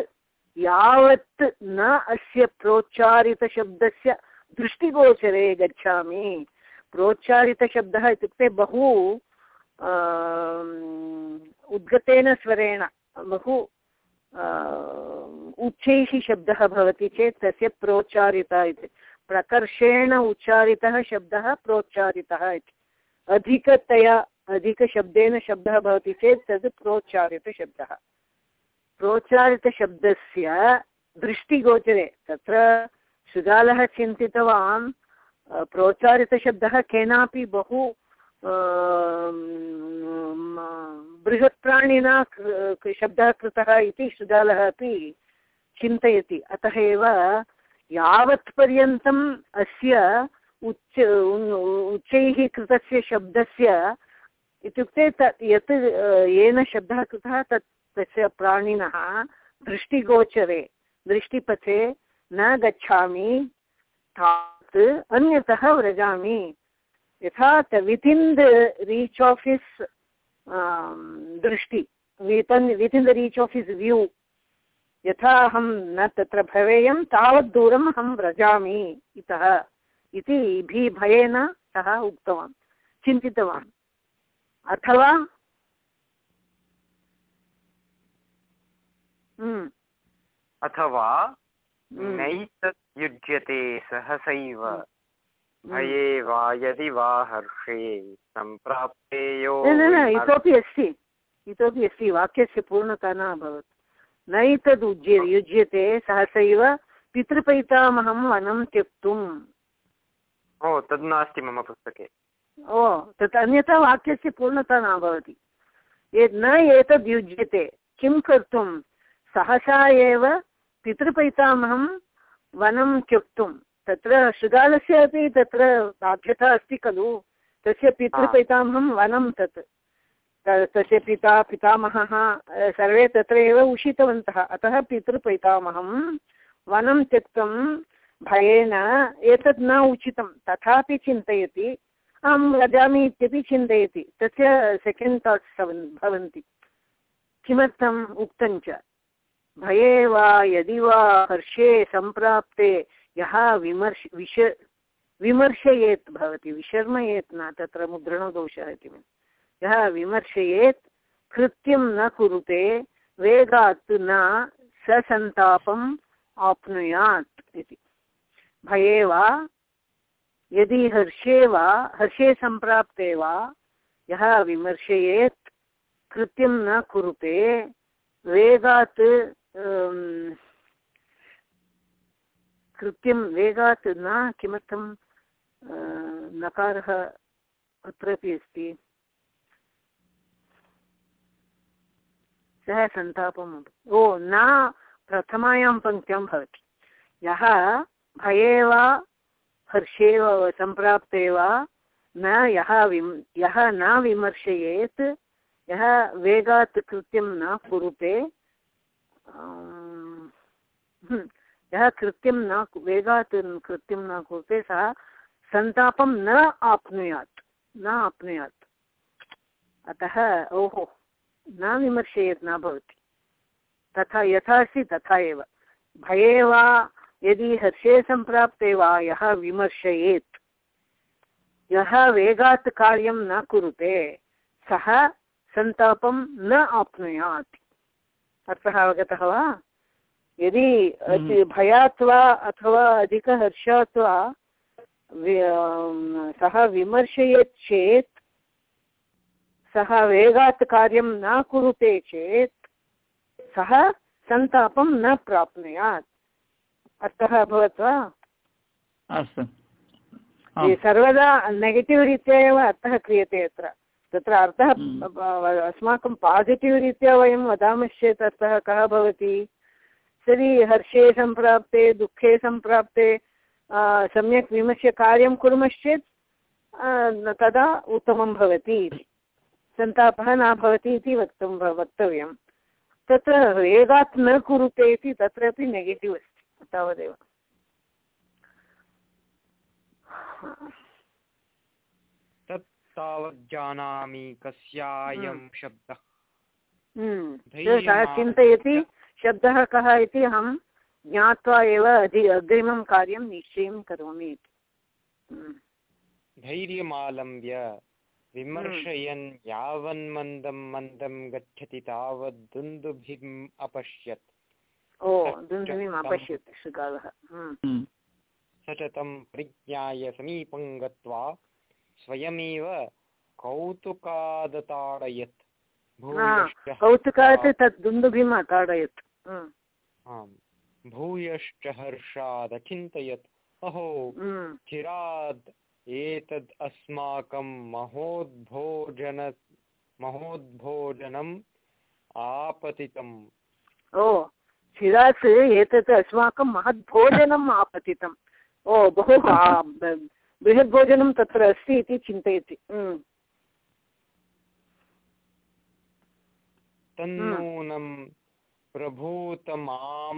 यावत् न अस्य प्रोच्चारितशब्दस्य दृष्टिगोचरे गच्छामि। प्रोच्चारितशब्दः इत्युक्ते बहु उद्गतेन स्वरेण, बहु उच्चैः शब्दः भवति चेत् तस्य प्रोच्चारितः इति। प्रकर्षेण उच्चारितः शब्दः प्रोच्चारितः इति। अधिकतया अधिकशब्देन शब्दः भवति चेत् तद् प्रोच्चारितशब्दः। प्रोच्चारितशब्दस्य दृष्टिगोचरे तत्र शृगालः चिन्तितवान्, प्रोच्चारितशब्दः केनापि बहु बृहत्प्राणिना शब्दः कृतः इति शृगालः अपि चिन्तयति। अतः एव यावत् पर्यन्तम् अस्य उच्च उच्चैः कृतस्य शब्दस्य इत्युक्ते तत् यत्, येन शब्दः कृतः तत् तस्य प्राणिनः दृष्टिगोचरे, दृष्टिपथे न गच्छामि, तावत् अन्यतः व्रजामि। यथा within the reach of his दृष्टि within within the reach of his view यथा अहं न तत्र भवेयं तावत् दूरम् अहं व्रजामि इतः इति भी भयेन सः उक्तवान् चिन्तितवान्। अथवा हम्म, अथवा हम्म, नैतत् युज्यते सहसैव। भये वा यदि वा हर्षे सम्प्राप्ते यो न न न इतोपि अस्ति। इतोपि अस्ति। वाक्यस्य पूर्णता न अभवत्। उज्य युज्यते सहसैव पितृपैतामहं वनं त्यक्तुम्। ओ तद् नास्ति मम पुस्तके। ओ तत् अन्यथा वाक्यस्य पूर्णता न भवति यद् न एतद् युज्यते किं कर्तुं सहसा एव पितृपैतामहं वनं त्यक्तुं तत्र शृगालस्य अपि तत्र बाध्यता अस्ति खलु? तस्य पितृपैतामहं वनं तत्। तस्य पिता पितामहः सर्वे तत्र एव उषितवन्तः। अतः पितृपैतामहं वनं त्यक्तं भयेन एतत् न उचितं। तथापि चिन्तयति अहं वदामि इत्यपि चिन्तयति। तस्य सेकेण्ड् थाट्स् भवन्ति। किमर्थम् उक्तं च भये वा यदि वा हर्षे सम्प्राप्ते यः विमर्श, विश, विमर्शयेत् भवति, विशर्मयेत् न, तत्र मुद्रणदोषः इति। यः विमर्शयेत्, कृत्यं न कुरुते, वेगात् न ससन्तापम् आप्नुयात् इति भये वा, यदि हर्षे वा, हर्षे सम्प्राप्ते वा, यः विमर्शयेत्, कृत्यं न कुरुते, वेगात् कृत्यं वेगात् न किमर्थं अ, नकारः अत्रापि अस्ति। सः सन्तापम् ओ न प्रथमायां पङ्क्त्यां भवति। यः भये वा हर्षे वा सम्प्राप्ते वा न यः विम् यः न विमर्शयेत् यः वेगात् कृत्यं न कुरुते हम्म, यः कृत्यं न वेगात् कृत्यं न कुरुते सः सन्तापं न आप्नुयात् न आप्नुयात्। अतः ओहो, न विमर्शयेत्, न भवति। तथा यथा अस्ति तथा एव। भये वा यदि हर्षे सम्प्राप्ते वा, यः विमर्शयेत्। यः वेगात् कार्यं न कुरुते, सः सन्तापं न आप्नुयात्। अर्थः अवगतः वा? यदि अति भयात् वा अथवा अधिकहर्षात् वा अं, सः विमर्शयेत् चेत् सः वेगात् कार्यं न कुरुते चेत् सः सन्तापं न प्राप्नुयात्। अर्थः अभवत् वा? अस्तु। सर्वदा नेगेटिव् रीत्या एव अर्थः क्रियते अत्र। तत्र अर्थः हम्म। अस्माकं पासिटिव् रीत्या वयं वदामश्चेत् अर्थः कः भवति? तर्हि हर्षे सम्प्राप्ते दुःखे सम्प्राप्ते सम्यक् विमर्श्य कार्यं कुर्मश्चेत् तदा उत्तमं भवति सन्तापः न भवति इति वक्तुं वक्तव्यं। तत्र वेगात् न कुरुते इति तत्रापि नेगेटिव् अस्ति तावदेव। तत् तावत् जानामि कस्यायं शब्दः। हम्म। चिन्तयति। शब्दः कः इति अहं ज्ञात्वा एव अधि अग्रिमं कार्यं निश्चयं करोमि इति हम्म। धैर्यमालम्ब्य विमर्शयन् यावन्मन्दं मन्दं गच्छति तावत् दुन्दुभिम् अपश्यत् ओ दुन्दुभिम् अपश्यत् शृगालः हम्म। हम्म। स च तं परिज्ञाय समीपं गत्वा स्वयमेव कौतुकादताडयत् कौतुकात् तत् दुन्दुभिम् अताडयत् आम् भूयश्च हर्षादचिन्तयत् अहो हम्म, चिराद् एतद् अस्माकं महोद्भोजन महोद्भोजनम् आपतितम्। ओ चिरात् एतत् अस्माकं महद्भोजनम् आपतितम्। ओ बहु बृहद्भोजनं तत्र अस्ति इति चिन्तयति। हम्म, तन्नूनं प्रभूतमांसमेदो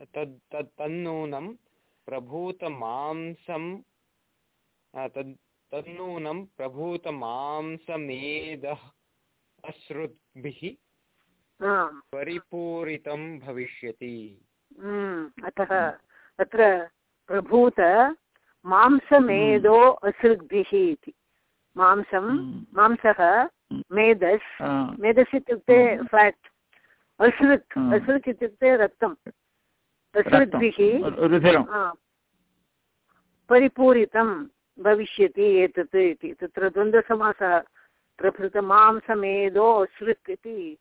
तद् तत् तन्नूनं प्रभूतमांसं तद् तन्नूनं प्रभूतमांसमेदः अश्रुद्भिः परिपूरितं भविष्यति। हम्म, अतः तत्र प्रभूत मांसमेदो असृग्भिः इति। मांसं हम्म। मांसः मेदस् आ, मेदस् इत्युक्ते फेट् असृक् हम्म। असृक् इत्युक्ते रक्तम्। आ, परिपूरितं भविष्यति एतत् इति। तत्र द्वन्द्वसमासः प्रभृतमांसमेदो असृक् इति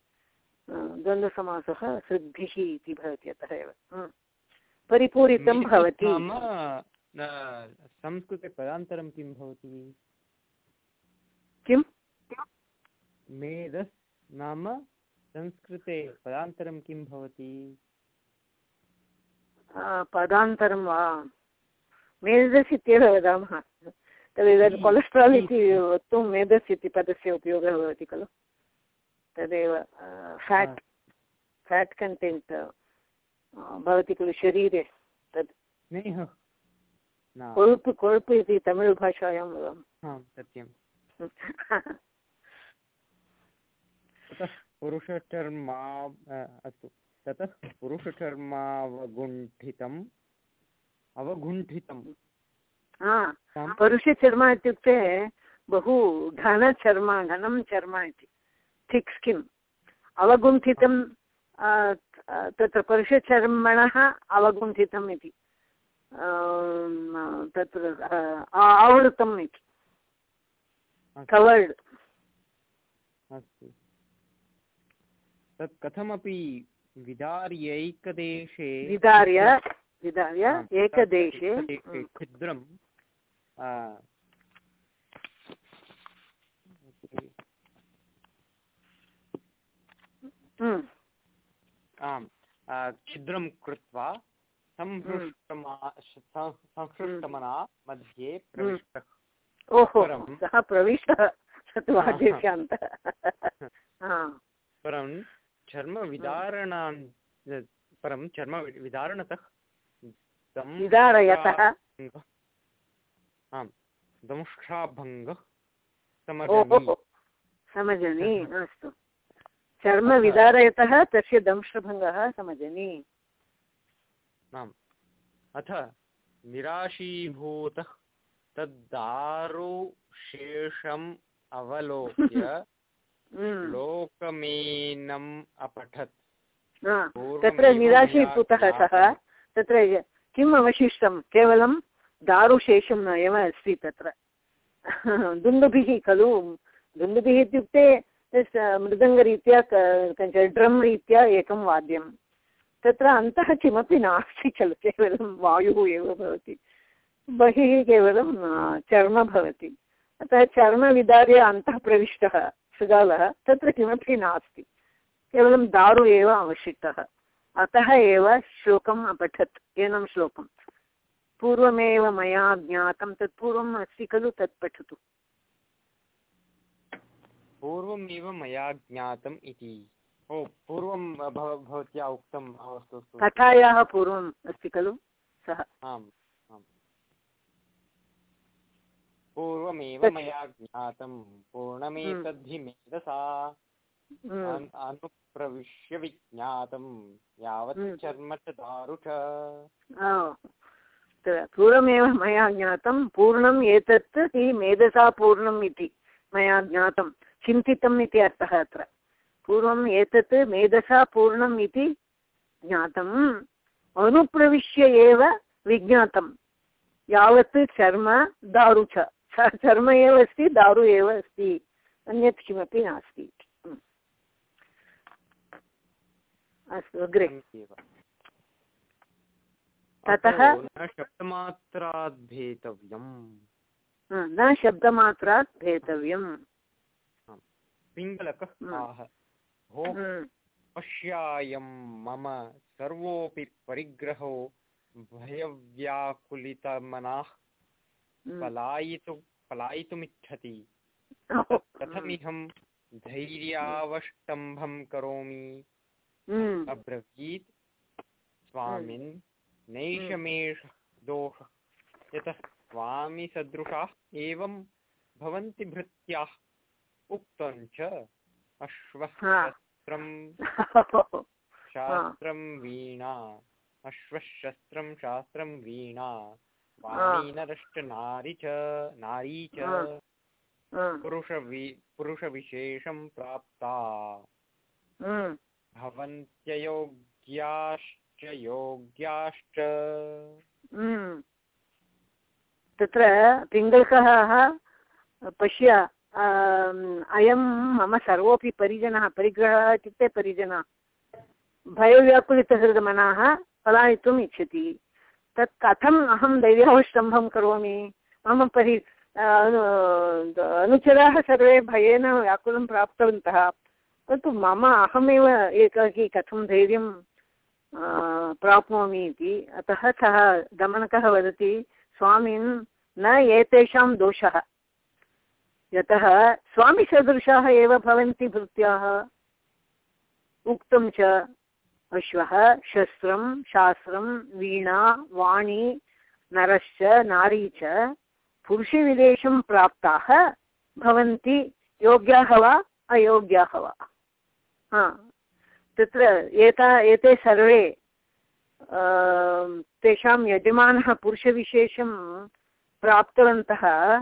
द्वन्द्वसमासः सृग्भिः इति भवति अतः एव। हम्म। परिपूरितं भवति। संस्कृते पदान्तरं किं भवति? किम्? मेदस् नाम संस्कृते पदान्तरं किं भवति? पदान्तरं वा? मेदस् इत्येव वदामः। तदेतत् कोलेस्ट्राल् इति वक्तुं मेदस् इति पदस्य उपयोगः भवति खलु। तदेव फेट् फेट् कण्टेण्ट् भवति खलु शरीरे तद्। कोळुप् कोळुप् इति तमिळ् भाषायां वदामः सत्यं ततः पुरुषचर्मा अस्तु। ततः पुरुषचर्मावगुण्ठितम्। अवगुण्ठितं हा तं इत्युक्ते बहु घनचर्म घनं चर्म इति। थिक् स्किन् अवगुण्ठितं तत्र परुषचर्मणः अवगुण्ठितम् इति। तत्र आवृतम् इति। कवर्ड् अस्तु। तत् कथमपि विदार्यैकदेशे विदार्य विदार्य एकदेशे एकदेशे छिद्रं हम्म, आम् छिद्रं कृत्वा संहृष्टमना मध्ये प्रविष्टः। ओहो सः प्रविष्टः परं चर्मविदारणान् परं चर्मविदारणतः दंष्ट्रा- विदारयतः? आम् दंष्ट्राभङ्गः ओहो समजनि अस्तु। चर्म विदारयतः तस्य दंष्ट्रभङ्गः समजनि। आम् अथ निराशीभूतः तद्दारुशेषम् अवलोक्य हम्म, लोकमेनम् अपठत्। तत्र निराशीभूतः सः तत्र किम् अवशिष्टं? केवलं दारुशेषं न एव अस्ति तत्र। दुन्दुभिः खलु? दुन्दुभिः इत्युक्ते मृदङ्गरीत्या क- कञ्चन ड्रम् रीत्या एकं वाद्यं। तत्र अन्तः किमपि नास्ति खलु केवलं वायुः एव भवति। बहिः केवलं चर्म भवति। अतः चर्मविदार्य अन्तः प्रविष्टः शृगालः तत्र किमपि नास्ति। केवलं दारु एव आवश्यकः। अतः एव श्लोकम् अपठत् एनं श्लोकं पूर्वमेव मया ज्ञातं तत् पूर्वम् अस्ति खलु तत् पठतु। पूर्वमेव मया ज्ञातम् इति। ओ पूर्वं भवत्या अस्तु। कथायाः पूर्वम् अस्ति खलु सः। आम् आम् पूर्वमेव मया ज्ञातं पूर्णमेतद्धि मेधसा हम्म, अन्- अनुप्रविश्य विज्ञातं यावत् हम्म। चर्म च दारु च ओ, तत्र पूर्वमेव मया ज्ञातं पूर्णम् एतत् हि मेधसा पूर्णम् इति मया ज्ञातं चिन्तितम् इति अर्थः अत्र। पूर्वम् एतत् मेधसा पूर्णम् इति ज्ञातम् अनुप्रविश्य एव विज्ञातं यावत् चर्म दारु च सः चर्म एव अस्ति दारु एव अस्ति अन्यत् किमपि नास्ति। हम्म। अस्तु अग्रे। ततः शब्दमात्रात् भेतव्यम् न शब्दमात्रात् भेतव्यम् पिङ्गलकः हम्म। हम्म, पश्यायं मम सर्वोऽपि परिग्रहो भयव्याकुलितमनाः। पलायितु पलायितुमिच्छति। कथमिहं धैर्यावष्टम्भं करोमि? हम्म, अब्रवीत् स्वामिन् नैषमेष दोषः। यतः स्वामिसदृशाः एवं भवन्ति भृत्याः उक्तं च अश्वः। शस्त्रं हम्म। शास्त्रं वीणा। अश्वशस्त्रं शास्त्रं वीणा। वाणीनरश्च नारी च नारी च। हा। हा, पुरुषवि पुरुषविशेषं प्राप्ता। हम्म, भवन्त्ययोग्याश्च योग्याश्च हम्म। तत्र पिङ्गलकः पश्य अयं मम सर्वोऽपि परिजनः परिग्रहः इत्युक्ते परिजनः। भयव्याकुलितहृदमनाः पलायितुम् इच्छति। तत् कथम् अहं दैव्यावष्टम्भं करोमि? मम परि अनु- अनुचराः सर्वे भयेन व्याकुलं प्राप्तवन्तः। परन्तु मम अहमेव एकाकी कथं धैर्यं प्राप्नोमि इति, अतः सः दमनकः वदति, स्वामिन्, न एतेषां दोषः। यतः स्वामिसदृशाः एव भवन्ति भृत्याः। उक्तं च अश्वः, शस्त्रं, शास्त्रं, वीणा, वाणी, नरश्च, नारी च पुरुषविदेशं प्राप्ताः भवन्ति। योग्याः वा अयोग्याः वा? हा। तत्र एता, एते सर्वे तेषां यजमानः पुरुषविशेषं प्राप्तवन्तः,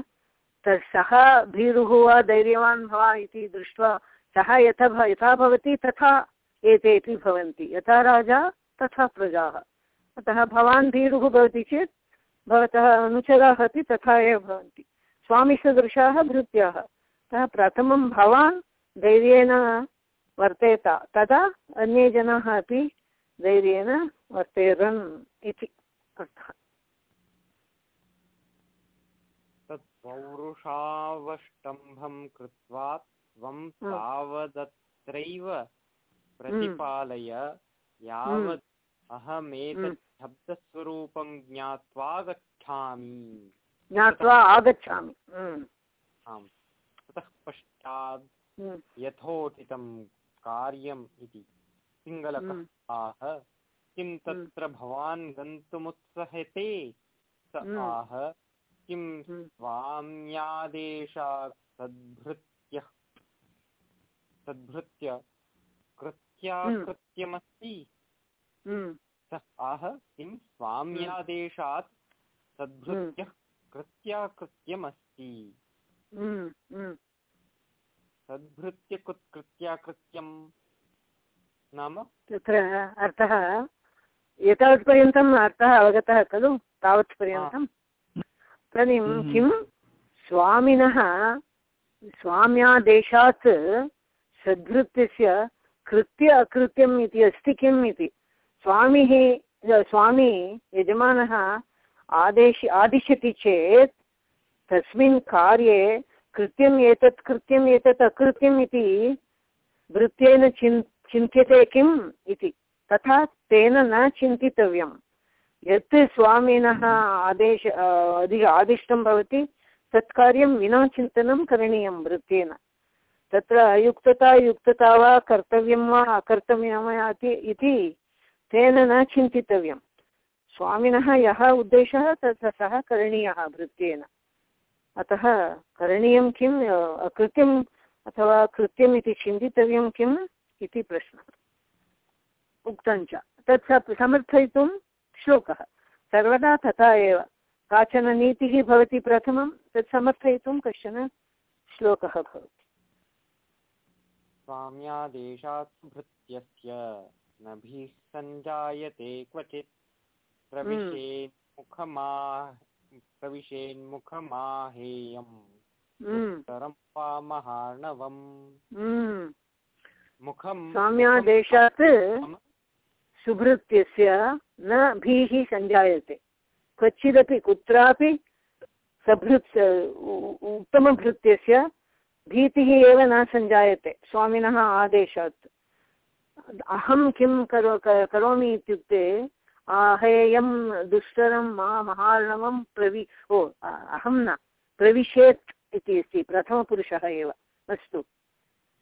तत् भीरुः वा, धैर्यवान् वा इति दृष्ट्वा, सः यथा यथा भवति तथा एतेपि भवन्ति। यथा राजा तथा प्रजाः। अतः भवान् भीरुः भवति चेत् भवतः अनुचराः अपि तथा एव भवन्ति। स्वामिसदृशाः भृत्याः। अतः प्रथमं भवान् धैर्येण वर्तेत। तदा अन्ये जनाः अपि धैर्येण वर्तेरन् इति अर्थः। तत् पौरुषावष्टम्भं कृत्वा त्वं। तावदत्रैव प्रतिपालय यावत् अहमेतत् शब्दस्वरूपं ज्ञात्वा गच्छामि। ज्ञात्वा आगच्छामि। हम्म, आम्। ततः पश्चात् हम्म, यथोचितं कार्यम् इति। पिङ्गलकः हम्म, किं तत्र भवान् गन्तुमुत्सहते? स हम्म। आह। किं हम्म, स्वाम्यादेशात् सद्भृत्य? सद्भृत्य कृत्याकृत्यमस्ति हम्म, सः आह किं स्वाम्यादेशात् सद्भृत्य कृत्याकृत्यमस्ति। हम्म, हम्म। सद्भृत्य कृत्याकृत्यं नाम? तत्र अर्थः एतावत्पर्यन्तम् अर्थः अवगतः खलु? तावत्पर्यन्तं? तर्हि हम्म। किं? स्वामिनः स्वाम्यादेशात् सद्भृत्यस्य कृत्य अकृत्यम् इति, अस्ति किम् इति। स्वामिः स्वामी यजमानः आदेश आदिशति चेत् तस्मिन् कार्ये कृत्यम् एतत् कृत्यम् एतत् अकृत्यम् इति वृत्तेन चिन्, चिन्त्यते किम् इति। तथा तेन न चिन्तितव्यं यत् स्वामिनः आदेश अधि, आदिष्टं भवति, तत् विना चिन्तनं करणीयं वृत्तेन। तत्र अयुक्तता, युक्तता वा कर्तव्यं वा अकर्तव्यं वा इति तेन न चिन्तितव्यं। स्वामिनः यः उद्देशः, तत् सः करणीयः भृत्येन। अतः करणीयं किम् अकृत्यम् अथवा कृत्यम् इति चिन्तितव्यं किम् इति प्रश्नः। उक्तं च। तत् समर्थयितुं श्लोकः। सर्वदा तथा एव। काचन नीतिः भवति प्रथमं, तत् समर्थयितुं कश्चन श्लोकः भवति। स्वाम्यादेशात् भृत्यस्य नभिः सञ्जायते क्वचित्। प्रविशे मुखमा प्रविशेन्मुखमाहेयम्। हम्म, उत्तरं वा महार्णवम्। हम्म। मुखं साम्यादेशात् सुभृत्यस्य न भीः सञ्जायते। क्वचिदपि कुत्रापि सभृत् उत्तमभृत्यस्य भीतिः एव न सञ्जायते। स्वामिनः आदेशात्। अहं किं करो करोमि इत्युक्ते, आहेयं दुष्करं मा महार्णवं प्रवि, ओ अहं न। प्रविशेत् इति अस्ति, प्रथमपुरुषः एव। अस्तु।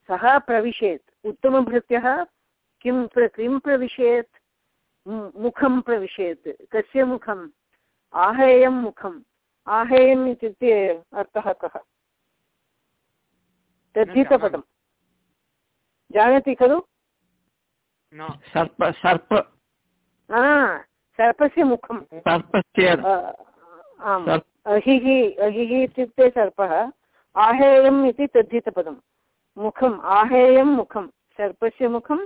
सः प्रविशेत्। उत्तमभृत्यः, किं प्र, किं प्रविशेत्? मुखं प्रविशेत्। कस्य मुखम्? आहेयं मुखम्। आहेयम् इत्युक्ते अर्थः कः? तद्धितपदं जानाति खलु? सर्प सर्प। सर्पस्य मुखं। सर्पस्य आम्। अहिः अहिः इत्युक्ते सर्पः। आहेयम् इति तद्धितपदं मुखम् आहेयं मुखं। सर्पस्य मुखम्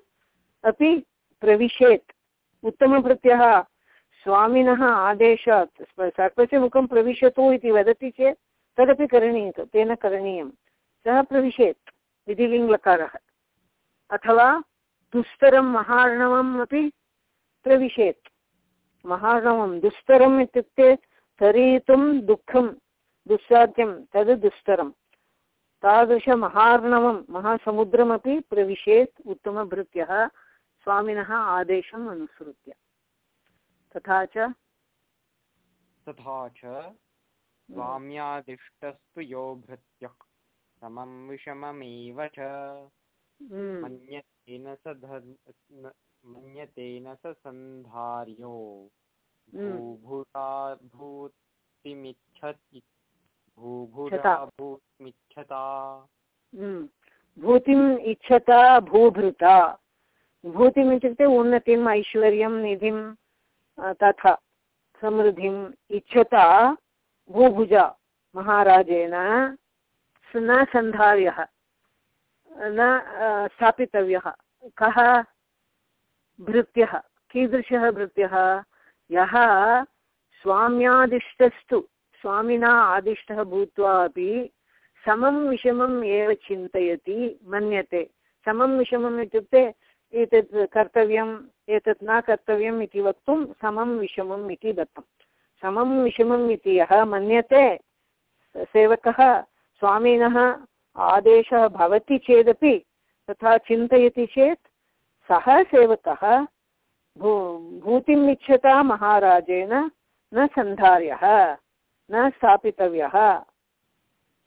अपि प्रविशेत्। उत्तमभृत्यः स्वामिनः आदेशात् सर्पस्य मुखं प्रविशतु इति वदति चेत् तदपि करणीयं तेन करणीयं सः प्रविशेत् विधिलिङ्गलकारः अथवा दुस्तरं महार्णवम् अपि प्रविशेत्। महार्णवं दुस्तरम् इत्युक्ते तरीतुं दुःखं, दुस्साध्यं, तद् दुस्तरं तादृशमहार्णवं महासमुद्रमपि प्रविशेत् उत्तमभृत्यः स्वामिनः आदेशम् अनुसृत्य। तथा च तथा च स्वाम्यादिष्टस्तु यो भृत्यः। समं विषममेव च। हम्म, मन्यतेन स धर्म मन्यतेन स सन्धार्यो हम्म। भूभुरा भूतिमिच्छत् भूभुरा भूतिमिच्छता। हम्म। भूतिम् इच्छता भूभृता। भूतिम् इत्युक्ते उन्नतिम् ऐश्वर्यं निधिं तथा। समृद्धिम् इच्छता भूभुजा। महाराजेन स न सन्धार्यः न स्थापितव्यः। कः? भृत्यः। कीदृशः भृत्यः? यः स्वाम्यादिष्टस्तु। स्वामिना आदिष्टः भूत्वा अपि समं विषमम् एव चिन्तयति, मन्यते। समं विषमम् इत्युक्ते एतत् कर्तव्यम्, एतत् न कर्तव्यम् इति वक्तुं समं विषमम् इति दत्तं। समं विषमम् इति यः मन्यते, सेवकः स्वामिनः आदेशः भवति चेदपि तथा चिन्तयति चेत् सः सेवकः भू, भूतिम् इच्छता महाराजेन न सन्धार्यः, न स्थापितव्यः,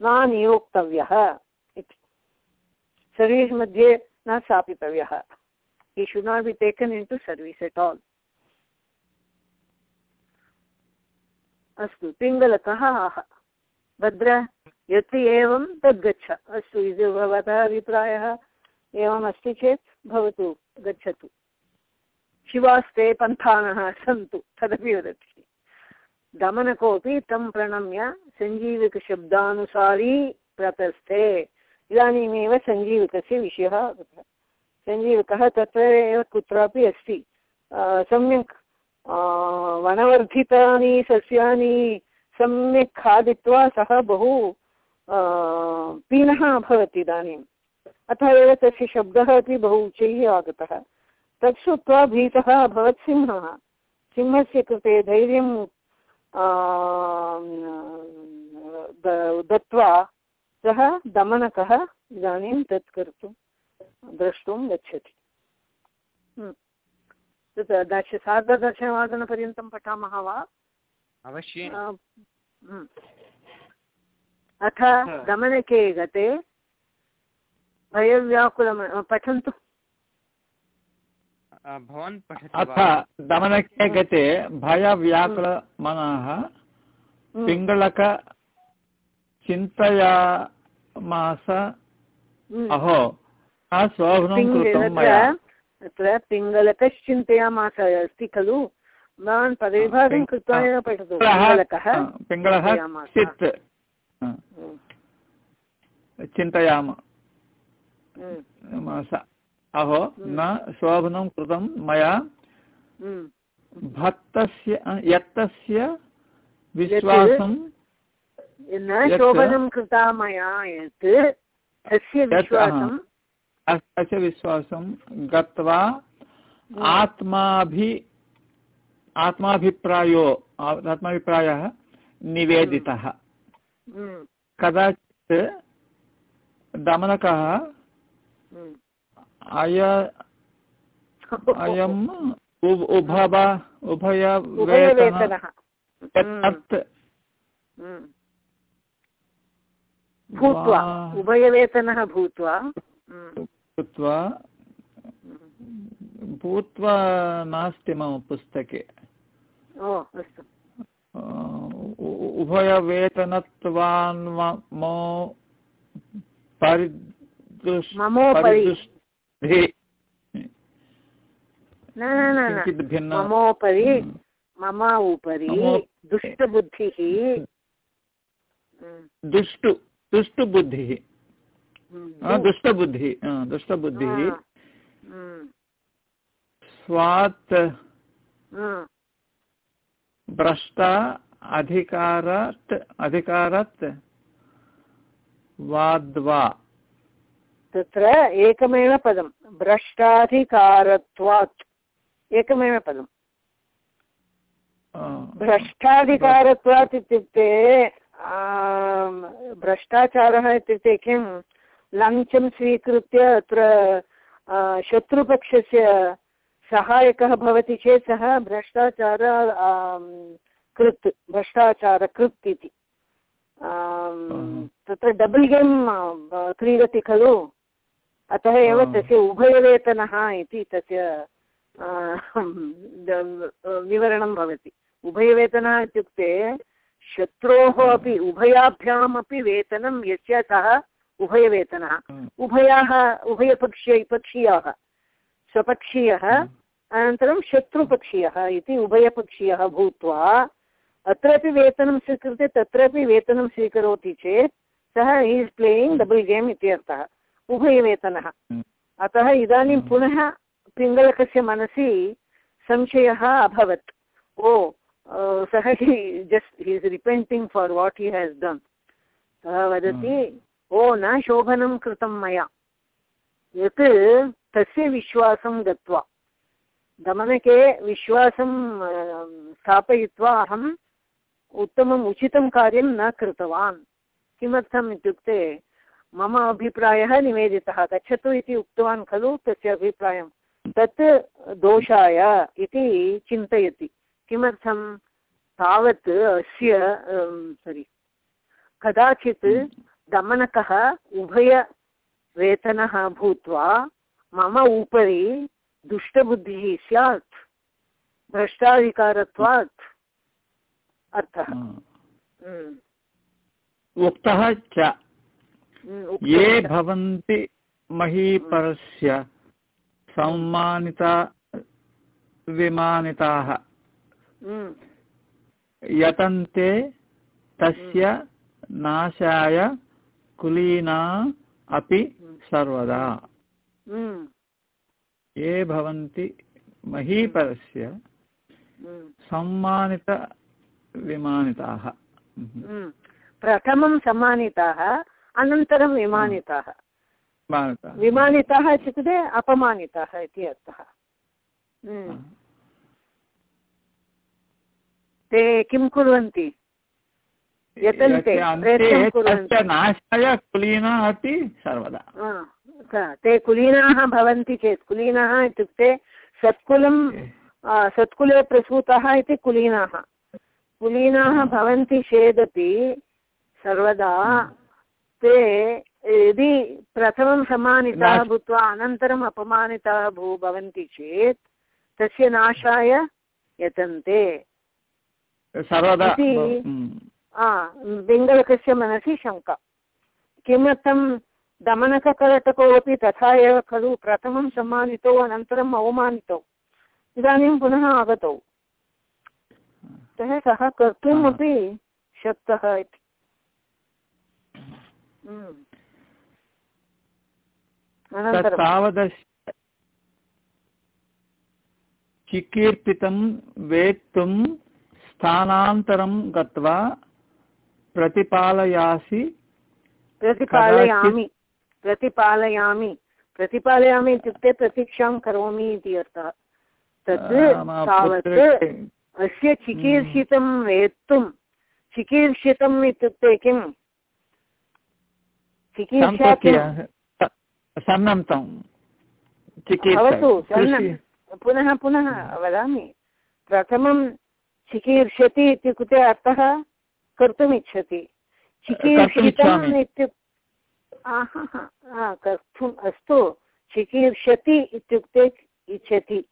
न नियोक्तव्यः इति। सर्वीस् मध्ये न स्थापितव्यः। He should not be taken into service at all. अस्तु, पिङ्गलकः आह, भद्र। यत् एवं तद्गच्छ। अस्तु, इति भवतः अभिप्रायः। एवमस्ति चेत् भवतु, गच्छतु। शिवास्ते पन्थानः सन्तु, तदपि वदति। गमनकोऽपि तं प्रणम्य सञ्जीविकशब्दानुसारी प्रतस्थे। इदानीमेव सञ्जीविकस्य विषयः आगतः सञ्जीवकः तत्र एव कुत्रापि अस्ति। सम्यक् वनवर्धितानि सस्यानि सम्यक् खादित्वा सः बहु पीनः अभवत् इदानीम्। अतः एव तस्य शब्दः अपि बहु उच्चैः आगतः। तत् श्रुत्वा भीतः अभवत् सिंहः। सिंहस्य कृते धैर्यं दत्त्वा सः दमनकः इदानीं तत् कर्तुं द्रष्टुं गच्छति। हम्म। तत् दश सार्धदशवादनपर्यन्तं पठामः वा? हम्म। अथ गमनके गते भयव्याकुलं पठन्तु। भवान् अथ दमनके गते भयव्याकुलमनः। पिङ्गलक चिन्तयामास। अहो शोभनं कृतं मया। तत्र पिङ्गलकश्चिन्तयामास अस्ति खलु? भवान् पदविभागं कृत्वा एव पठतु। पिङ्गलः चिन्तयाम। हम्म। अहो न शोभनं कृतं मया। हम्म। भक्तस्य यत्तस्य विश्वासं। न शोभनं कृता मया यत् तस्य विश्वासं। अस्य विश्वासं गत्वा आत्माभि आत्माभिप्रायो आत्माभिप्रायः निवेदितः। हम्म, कदाचित् दमनकः हम्म। अय अयम् उभ उभव उभयवेतन हम्म। भूत्वा उभयवेतनः भूत्वा। हम्म, कृत्वा भूत्वा नास्ति मम पुस्तके। ओ अस्तु। उभयवेतनत्वान् म- मो परिदुष् ममोपरि ममोपरि मम उपरि दुष्टबुद्धिः। हम्म, दुष्टु दुष्टुबुद्धिः। हम्म, दुष्टबुद्धिः। दुष्टबुद्धिः। हम्म, स्वात् हम्म, भ्रष्टा अधिकारात् अधिकारात् वाद्वा। तत्र एकमेव पदं भ्रष्टाधिकारत्वात् एकमेव पदं। भ्रष्टाधिकारत्वात् इत्युक्ते भ्रष्टाचारः इत्युक्ते किं? लञ्चं स्वीकृत्य अत्र शत्रुपक्षस्य सहायकः भवति चेत् सः भ्रष्टाचार कृत् भ्रष्टाचारकृत् इति। तत्र डबल् गेम् क्रीडति खलु। अतः एव. तस्य उभयवेतनः इति तस्य विवरणं भवति। उभयवेतनः इत्युक्ते शत्रोः अपि उभयाभ्यामपि वेतनं यस्य सः उभयवेतनः उभयाः उभयपक्षीय पक्षीयाः। स्वपक्षीयः अनन्तरं शत्रुपक्षीयः इति उभयपक्षीयः भूत्वा अत्रापि वेतनं स्वीकृत्य तत्रापि वेतनं स्वीकरोति चेत् सः ఈజ్ प्लेयिङ्ग् डबल् गेम् इति अर्थः उभयवेतनः। अतः इदानीं पुनः पिङ्गलकस्य मनसि संशयः अभवत्। ओ सः हि just he is repenting for what he has done सः वदति ओ न शोभनं कृतं मया। यत् तस्य विश्वासं गत्वा। दमनके विश्वासं स्थापयित्वा अहम् उत्तमम् उचितं कार्यं न कृतवान्। किमर्थम् इत्युक्ते मम अभिप्रायः निवेदितः गच्छतु इति उक्तवान् खलु तस्य अभिप्रायं। तत् दोषाय इति चिन्तयति। किमर्थं तावत् अस्य सरि कदाचित् दमनकः उभयवेतनः भूत्वा मम उपरि दुष्टबुद्धिः स्यात् भ्रष्टाधिकारत्वात् अर्थः। हम्म, उक्तः च हम्म, ये भवन्ति महीपरस्य सम्मानिता विमानिताः। हम्म, यतन्ते तस्य नाशाय कुलीना अपि सर्वदा। हम्म, ये भवन्ति महीपरस्य हम्म, सम्मानितविमानिताः। हम्म। प्रथमं सम्मानिताः अनन्तरं विमानिताः। विमानिताः इत्युक्ते अपमानिताः इति अर्थः। हम्म। ते किं कुर्वन्ति? यतन्ते नाशाय कुलीना अपि सर्वदा। ते कुलीनाः भवन्ति चेत् कुलीनाः इत्युक्ते सत्कुलं सत्कुले प्रसूताः इति कुलीनाः। कुलीनाः भवन्ति चेदपि सर्वदा ते यदि प्रथमं सम्मानिताः भूत्वा अनन्तरम् अपमानिताः भू भवन्ति चेत् तस्य नाशाय यतन्ते। इति- हम्म। आ, पिङ्गलकस्य मनसि शङ्का। किमर्थं दमनककरटकौ अपि तथा एव खलु। प्रथमं सम्मानितौ अनन्तरम् अवमानितौ। इदानीं पुनः आगतौ। अतः सः कर्तुम् हा. अपि शक्तः इति। हम्म. अनन्तरं तत्तावदस्य चिकीर्पितं वेत्तुं स्थानान्तरं गत्वा प्रतिपालयासि। प्रतिपालयामि। प्रतिपालयामि। प्रतिपालयामि इत्युक्ते प्रतीक्षां करोमि इति अर्थः। तत् तावत् अस्य चिकीर्षितं वेत्तुं। चिकीर्षितम् इत्युक्ते किम् भवतु पुनः पुनः वदामि। प्रथमं चिकीर्षति इत्युक्ते अर्थः कर्तुमिच्छति चिकीर्षितम् कर्तुमिच्छामि। हा, कर्तुम् अस्तु। चिकीर्षति इत्युक्ते इच्छति।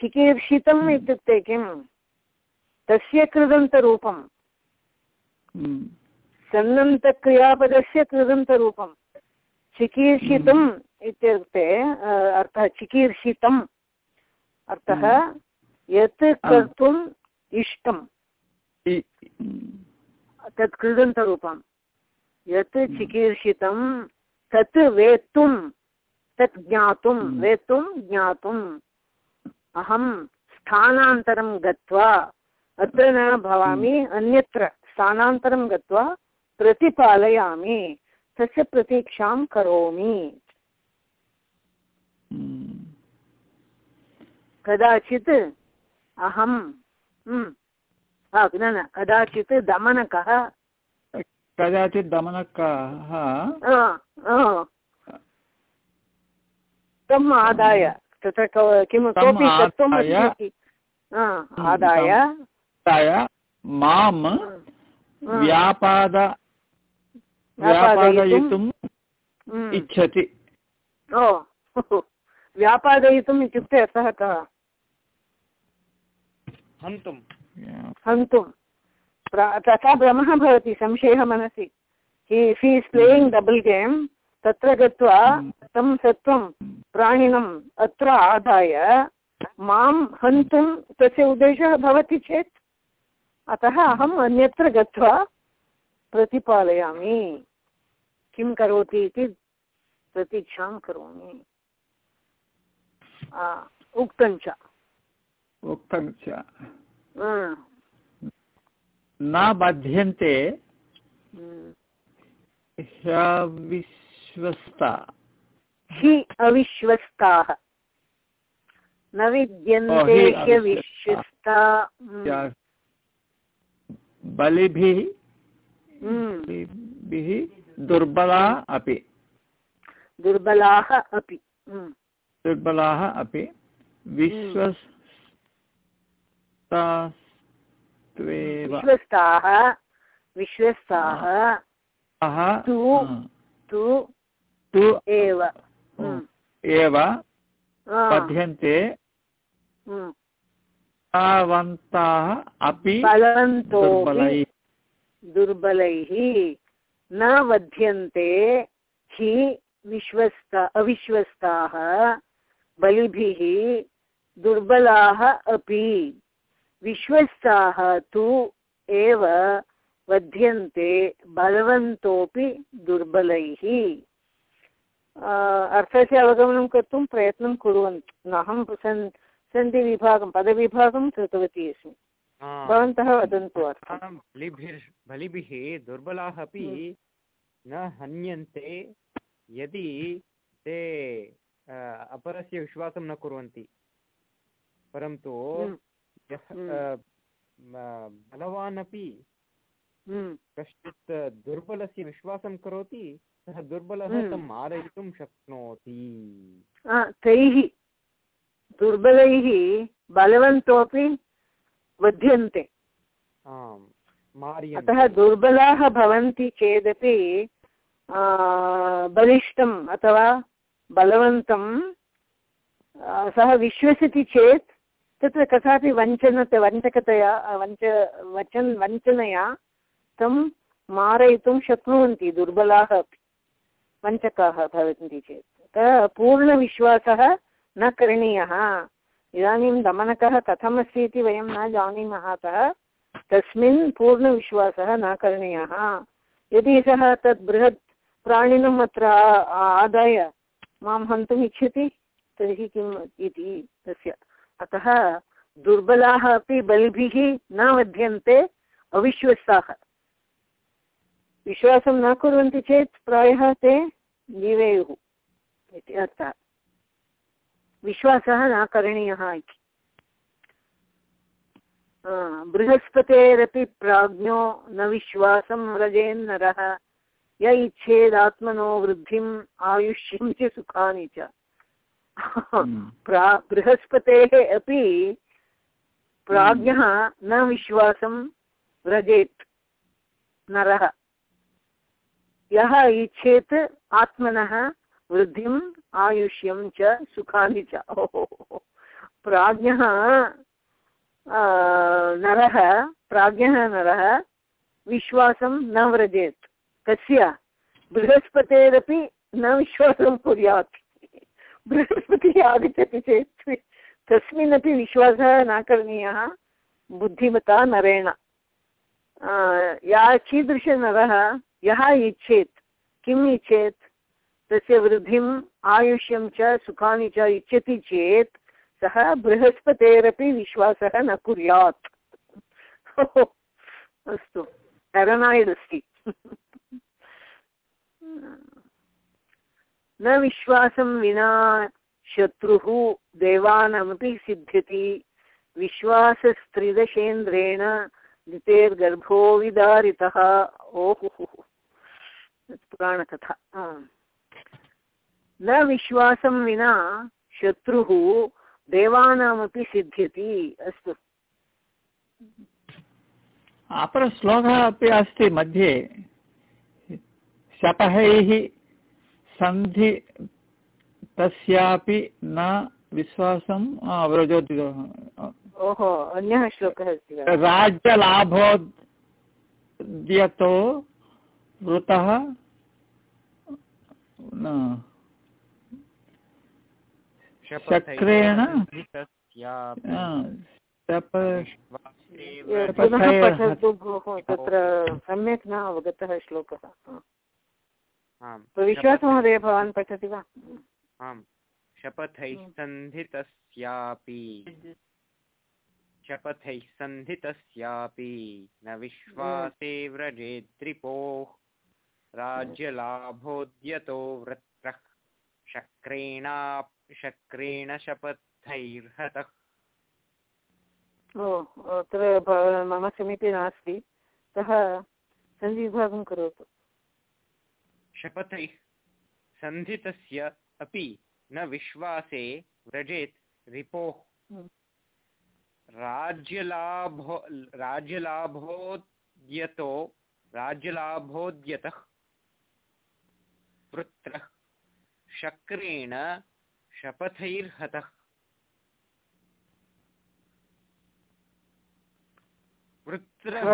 चिकीर्षितम् हम्म। इत्युक्ते किम्? तस्य कृदन्तरूपम्। हम्म, सन्नन्तक्रियापदस्य कृदन्तरूपं चिकीर्षितम् इत्युक्ते अर्थः चिकीर्षितम्। अर्थः यत् कर्तुम् इष्टम्। इ- हम्म, तत् कृदन्तरूपं यत् चिकीर्षितं तत् वेत्तुं तत् ज्ञातुं हम्म। वेत्तुं ज्ञातुम्। अहं स्थानान्तरं गत्वा अत्र न भवामि अन्यत्र स्थानान्तरं गत्वा प्रतिपालयामि तस्य प्रतीक्षां करोमि। हम्म, कदाचित् अहं हम्म, न न कदाचित् दमनकः कदाचित् दमनकः तम् आदाय तत्र क- किं कोऽपि आदाय- आदाय माँ व्यापाद व्यापादयितुम् हम्म, इच्छति। ओ व्यापादयितुम् इत्युक्ते अर्थः कः? हन्तुं हन्तुं तथा भ्रमः भवति संशयः मनसि। इस् प्लेयिङ्ग् डबल् गेम् तत्र गत्वा तं सत्त्वं प्राणिनम् अत्र आदाय माँ हन्तुं तस्य उद्देशः भवति चेत् अतः अहम् अन्यत्र गत्वा प्रतिपालयामि। किं करोति इति प्रतीक्षां करोमि। आ, उक्तं च। उक्तं च। आ, न बध्यन्ते। ह्यविश्वस्ता हि अविश्वस्ताः। न विद्यन्ते ह्यविश्वस्ता बलिभिः बलिभिः दुर्बला अपि। दुर्बलाः अपि। दुर्बलाः अपि। विश्वस्तास्त्वेव विश्वस्ताः विश्वस्ताः तु तु तु एव। हम्म, एव। हम्म, तावन्ताः अपि बलवन्तोऽपि दुर्बलैः। दुर्बलैः न वध्यन्ते हि विश्वस्त अविश्वस्ताः बलिभिः दुर्बलाः अपि। विश्वस्ताः तु एव वध्यन्ते बलवन्तोऽपि दुर्बलैः। अर्थस्य अवगमनं कर्तुं प्रयत्नं कुर्वन्तु अहं सन् सन्धिविभागं पदविभागं कृतवती अस्मि। भवन्तः वदन्तु बलिभिः दुर्बलाः अपि न हन्यन्ते यदि ते अपरस्य विश्वासं न कुर्वन्ति। परन्तु हम्म, यः हम्म। बलवान् अपि हम्म, कश्चित् दुर्बलस्य विश्वासं करोति सः दुर्बलः हम्म। तं मारयितुं शक्नोति तैः दुर्बलैः बलवन्तोऽपि वध्यन्ते आम् अतः दुर्बलाः भवन्ति चेदपि बलिष्ठम् अथवा बलवन्तं सः विश्वसति चेत् तत्र कथापि वञ्चन वञ्चकतया वञ्च, वचन्, वञ्चनया तं मारयितुं शक्नुवन्ति दुर्बलाः अपि, वञ्चकाः भवन्ति चेत्। अतः पूर्णविश्वासः न करणीयः। इदानीं दमनकः कथमस्ति इति वयं न जानीमः अतः तस्मिन् पूर्णविश्वासः न करणीयः। यदि सः तत् बृहत् प्राणिनम् अत्र आदाय माँ हन्तुम् इच्छति तर्हि किम् इति तस्य अतः दुर्बलाः अपि बलिभिः न वध्यन्ते अविश्वस्ताः। विश्वासं न कुर्वन्ति चेत् प्रायः ते जीवेयुः इति अर्थः। विश्वासः न करणीयः इति। बृहस्पतेरपि प्राज्ञो न विश्वासं व्रजेन्नरः। य इच्छेदात्मनो वृद्धिम्, आयुष्यं च सुखानि च। बृहस्पतेः अपि प्राज्ञः न विश्वासं व्रजेत् नरः। यः इच्छेत् आत्मनः वृद्धिम् आयुष्यं च सुखानि च। प्राज्ञः नरः प्राज्ञः नरः विश्वासं न व्रजेत्। कस्य बृहस्पतेरपि न विश्वासं कुर्यात्। बृहस्पतिः आगच्छति चेत् तस्मिन्नपि विश्वासः न करणीयः। बुद्धिमता नरेण। या कीदृशनरः यः इच्छेत्, किम् इच्छेत्? तस्य वृद्धिम्, आयुष्यं च, सुखानि च इच्छति चेत्, सः बृहस्पतेरपि विश्वासः न कुर्यात्। अस्तु पेरनायड् अस्ति न विश्वासं विना शत्रुः देवानमपि सिद्ध्यति। विश्वासस्त्रिदशेन्द्रेण दितेर्गर्भो विदारितः। ओहुः पुराणकथा। न विश्वासं विना शत्रुः देवानामपि सिद्ध्यति। अस्तु। अपरश्लोकः अपि अस्ति मध्ये। शपहैः सन्धि तस्यापि न विश्वासम् अवरोधोति ओहो अन्यः श्लोकः अस्ति राज्यलाभोद्यतो वृतः चक्रेण पुनः पठतु भोः तत्र सम्यक् न अवगतः श्लोकः। विश्वासमहोदय भवान् पठति वा? आम् शपथैः सन्धितस्यापि शपथैः सन्धितस्यापि न विश्वासे व्रजेद्रिपोः राज्यलाभोद्यतो वृत्रः शक्रेणा शक्रेण शपथैर्हतः। ओ अत्र मम समीपे नास्ति सः सन्धिविभागं करोतु। शपथैः सन्धितस्य अपि न विश्वासे व्रजेत् रिपोः। हम्म। राज्यलाभो राज्यलाभोद्यतो राज्यलाभोद्यतः पुत्रः शक्रेण शपथैर्हतः। वृत्रः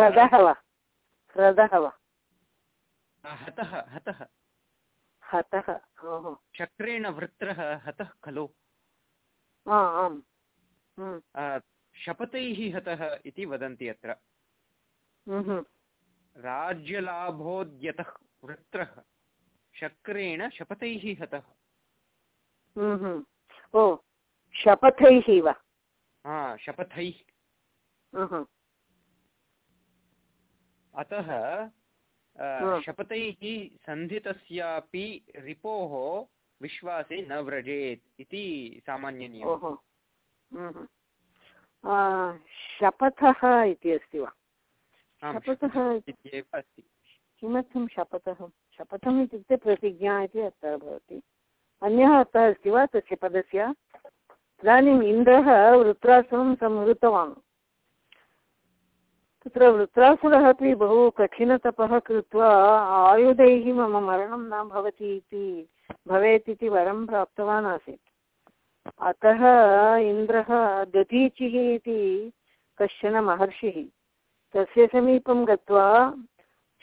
हतः हतः। हतः चक्रेण वृत्रः हतः खलु। आम्। शपथैः हतः इति वदन्ति अत्र। राज्यलाभोद्यतः वृत्रः शक्रेण शपथैः हतः। ओ शपथैः वा? हा शपथैः। अतः शपथैः सन्धितस्यापि रिपोः विश्वासे न व्रजेत् इति सामान्यनियमः। शपथः इति अस्ति वा? शपथः किमर्थं शपथः? शपथम् इत्युक्ते प्रतिज्ञा इति अर्थः भवति। अन्यः अर्थः अस्ति वा तस्य पदस्य? इदानीम् इन्द्रः वृत्रासुरं संहृतवान्। तत्र वृत्रासुरः अपि बहु कठिनतपः कृत्वा आयुधैः मम मरणं न भवति इति भवेत् इति वरं प्राप्तवान् आसीत्। अतः इन्द्रः दधीचिः इति कश्चन महर्षिः तस्य समीपं गत्वा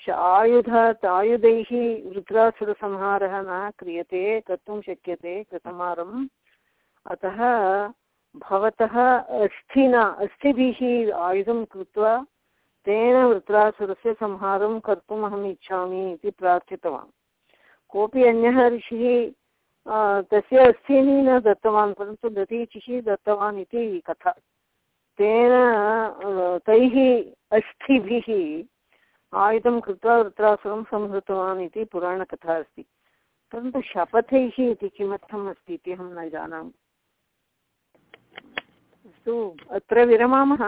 आयुधात् आयुधैः वृत्रासुरसंहारः न क्रियते, कर्तुं शक्यते कृतमारम् अतः भवतः अस्थिना अस्थिभिः आयुधं कृत्वा तेन वृत्रासुरस्य संहारं कर्तुम् अहम् इच्छामि इति प्रार्थितवान्। कोऽपि अन्यः ऋषिः तस्य अस्थीनि न दत्तवान्, परन्तु दधीचिः दत्तवान् इति कथा। तेन तैः अस्थिभिः आयुधं कृत्वा वृत्रासुरं संहृतवान् इति पुराणकथा अस्ति। परन्तु शपथैः इति किमर्थम् अस्ति इति अहं न जानामि। अस्तु, अत्र विरमामः।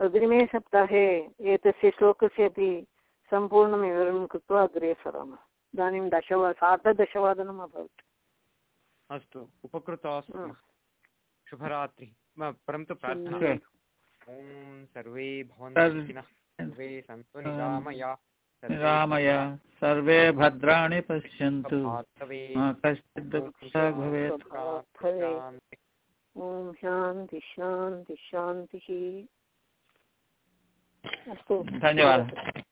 अग्रिमे सप्ताहे एतस्य श्लोकस्य अपि सम्पूर्णं विवरणं कृत्वा अग्रे सरामः। इदानीं दशवा सार्धदशवादनम् अभवत्। अस्तु उपकृता। शुभरात्रि। परन्तु प्रार्थना। ॐ सर्वे भवन्तु सर्व- सुखिनः। सर्वे सन्तु निरामया। रामय सर्वे भद्राणि पश्यन्तु। कश्चित् दुःखः भवेत्। ॐ शान्ति शान्ति शान्तिः। धन्यवादः।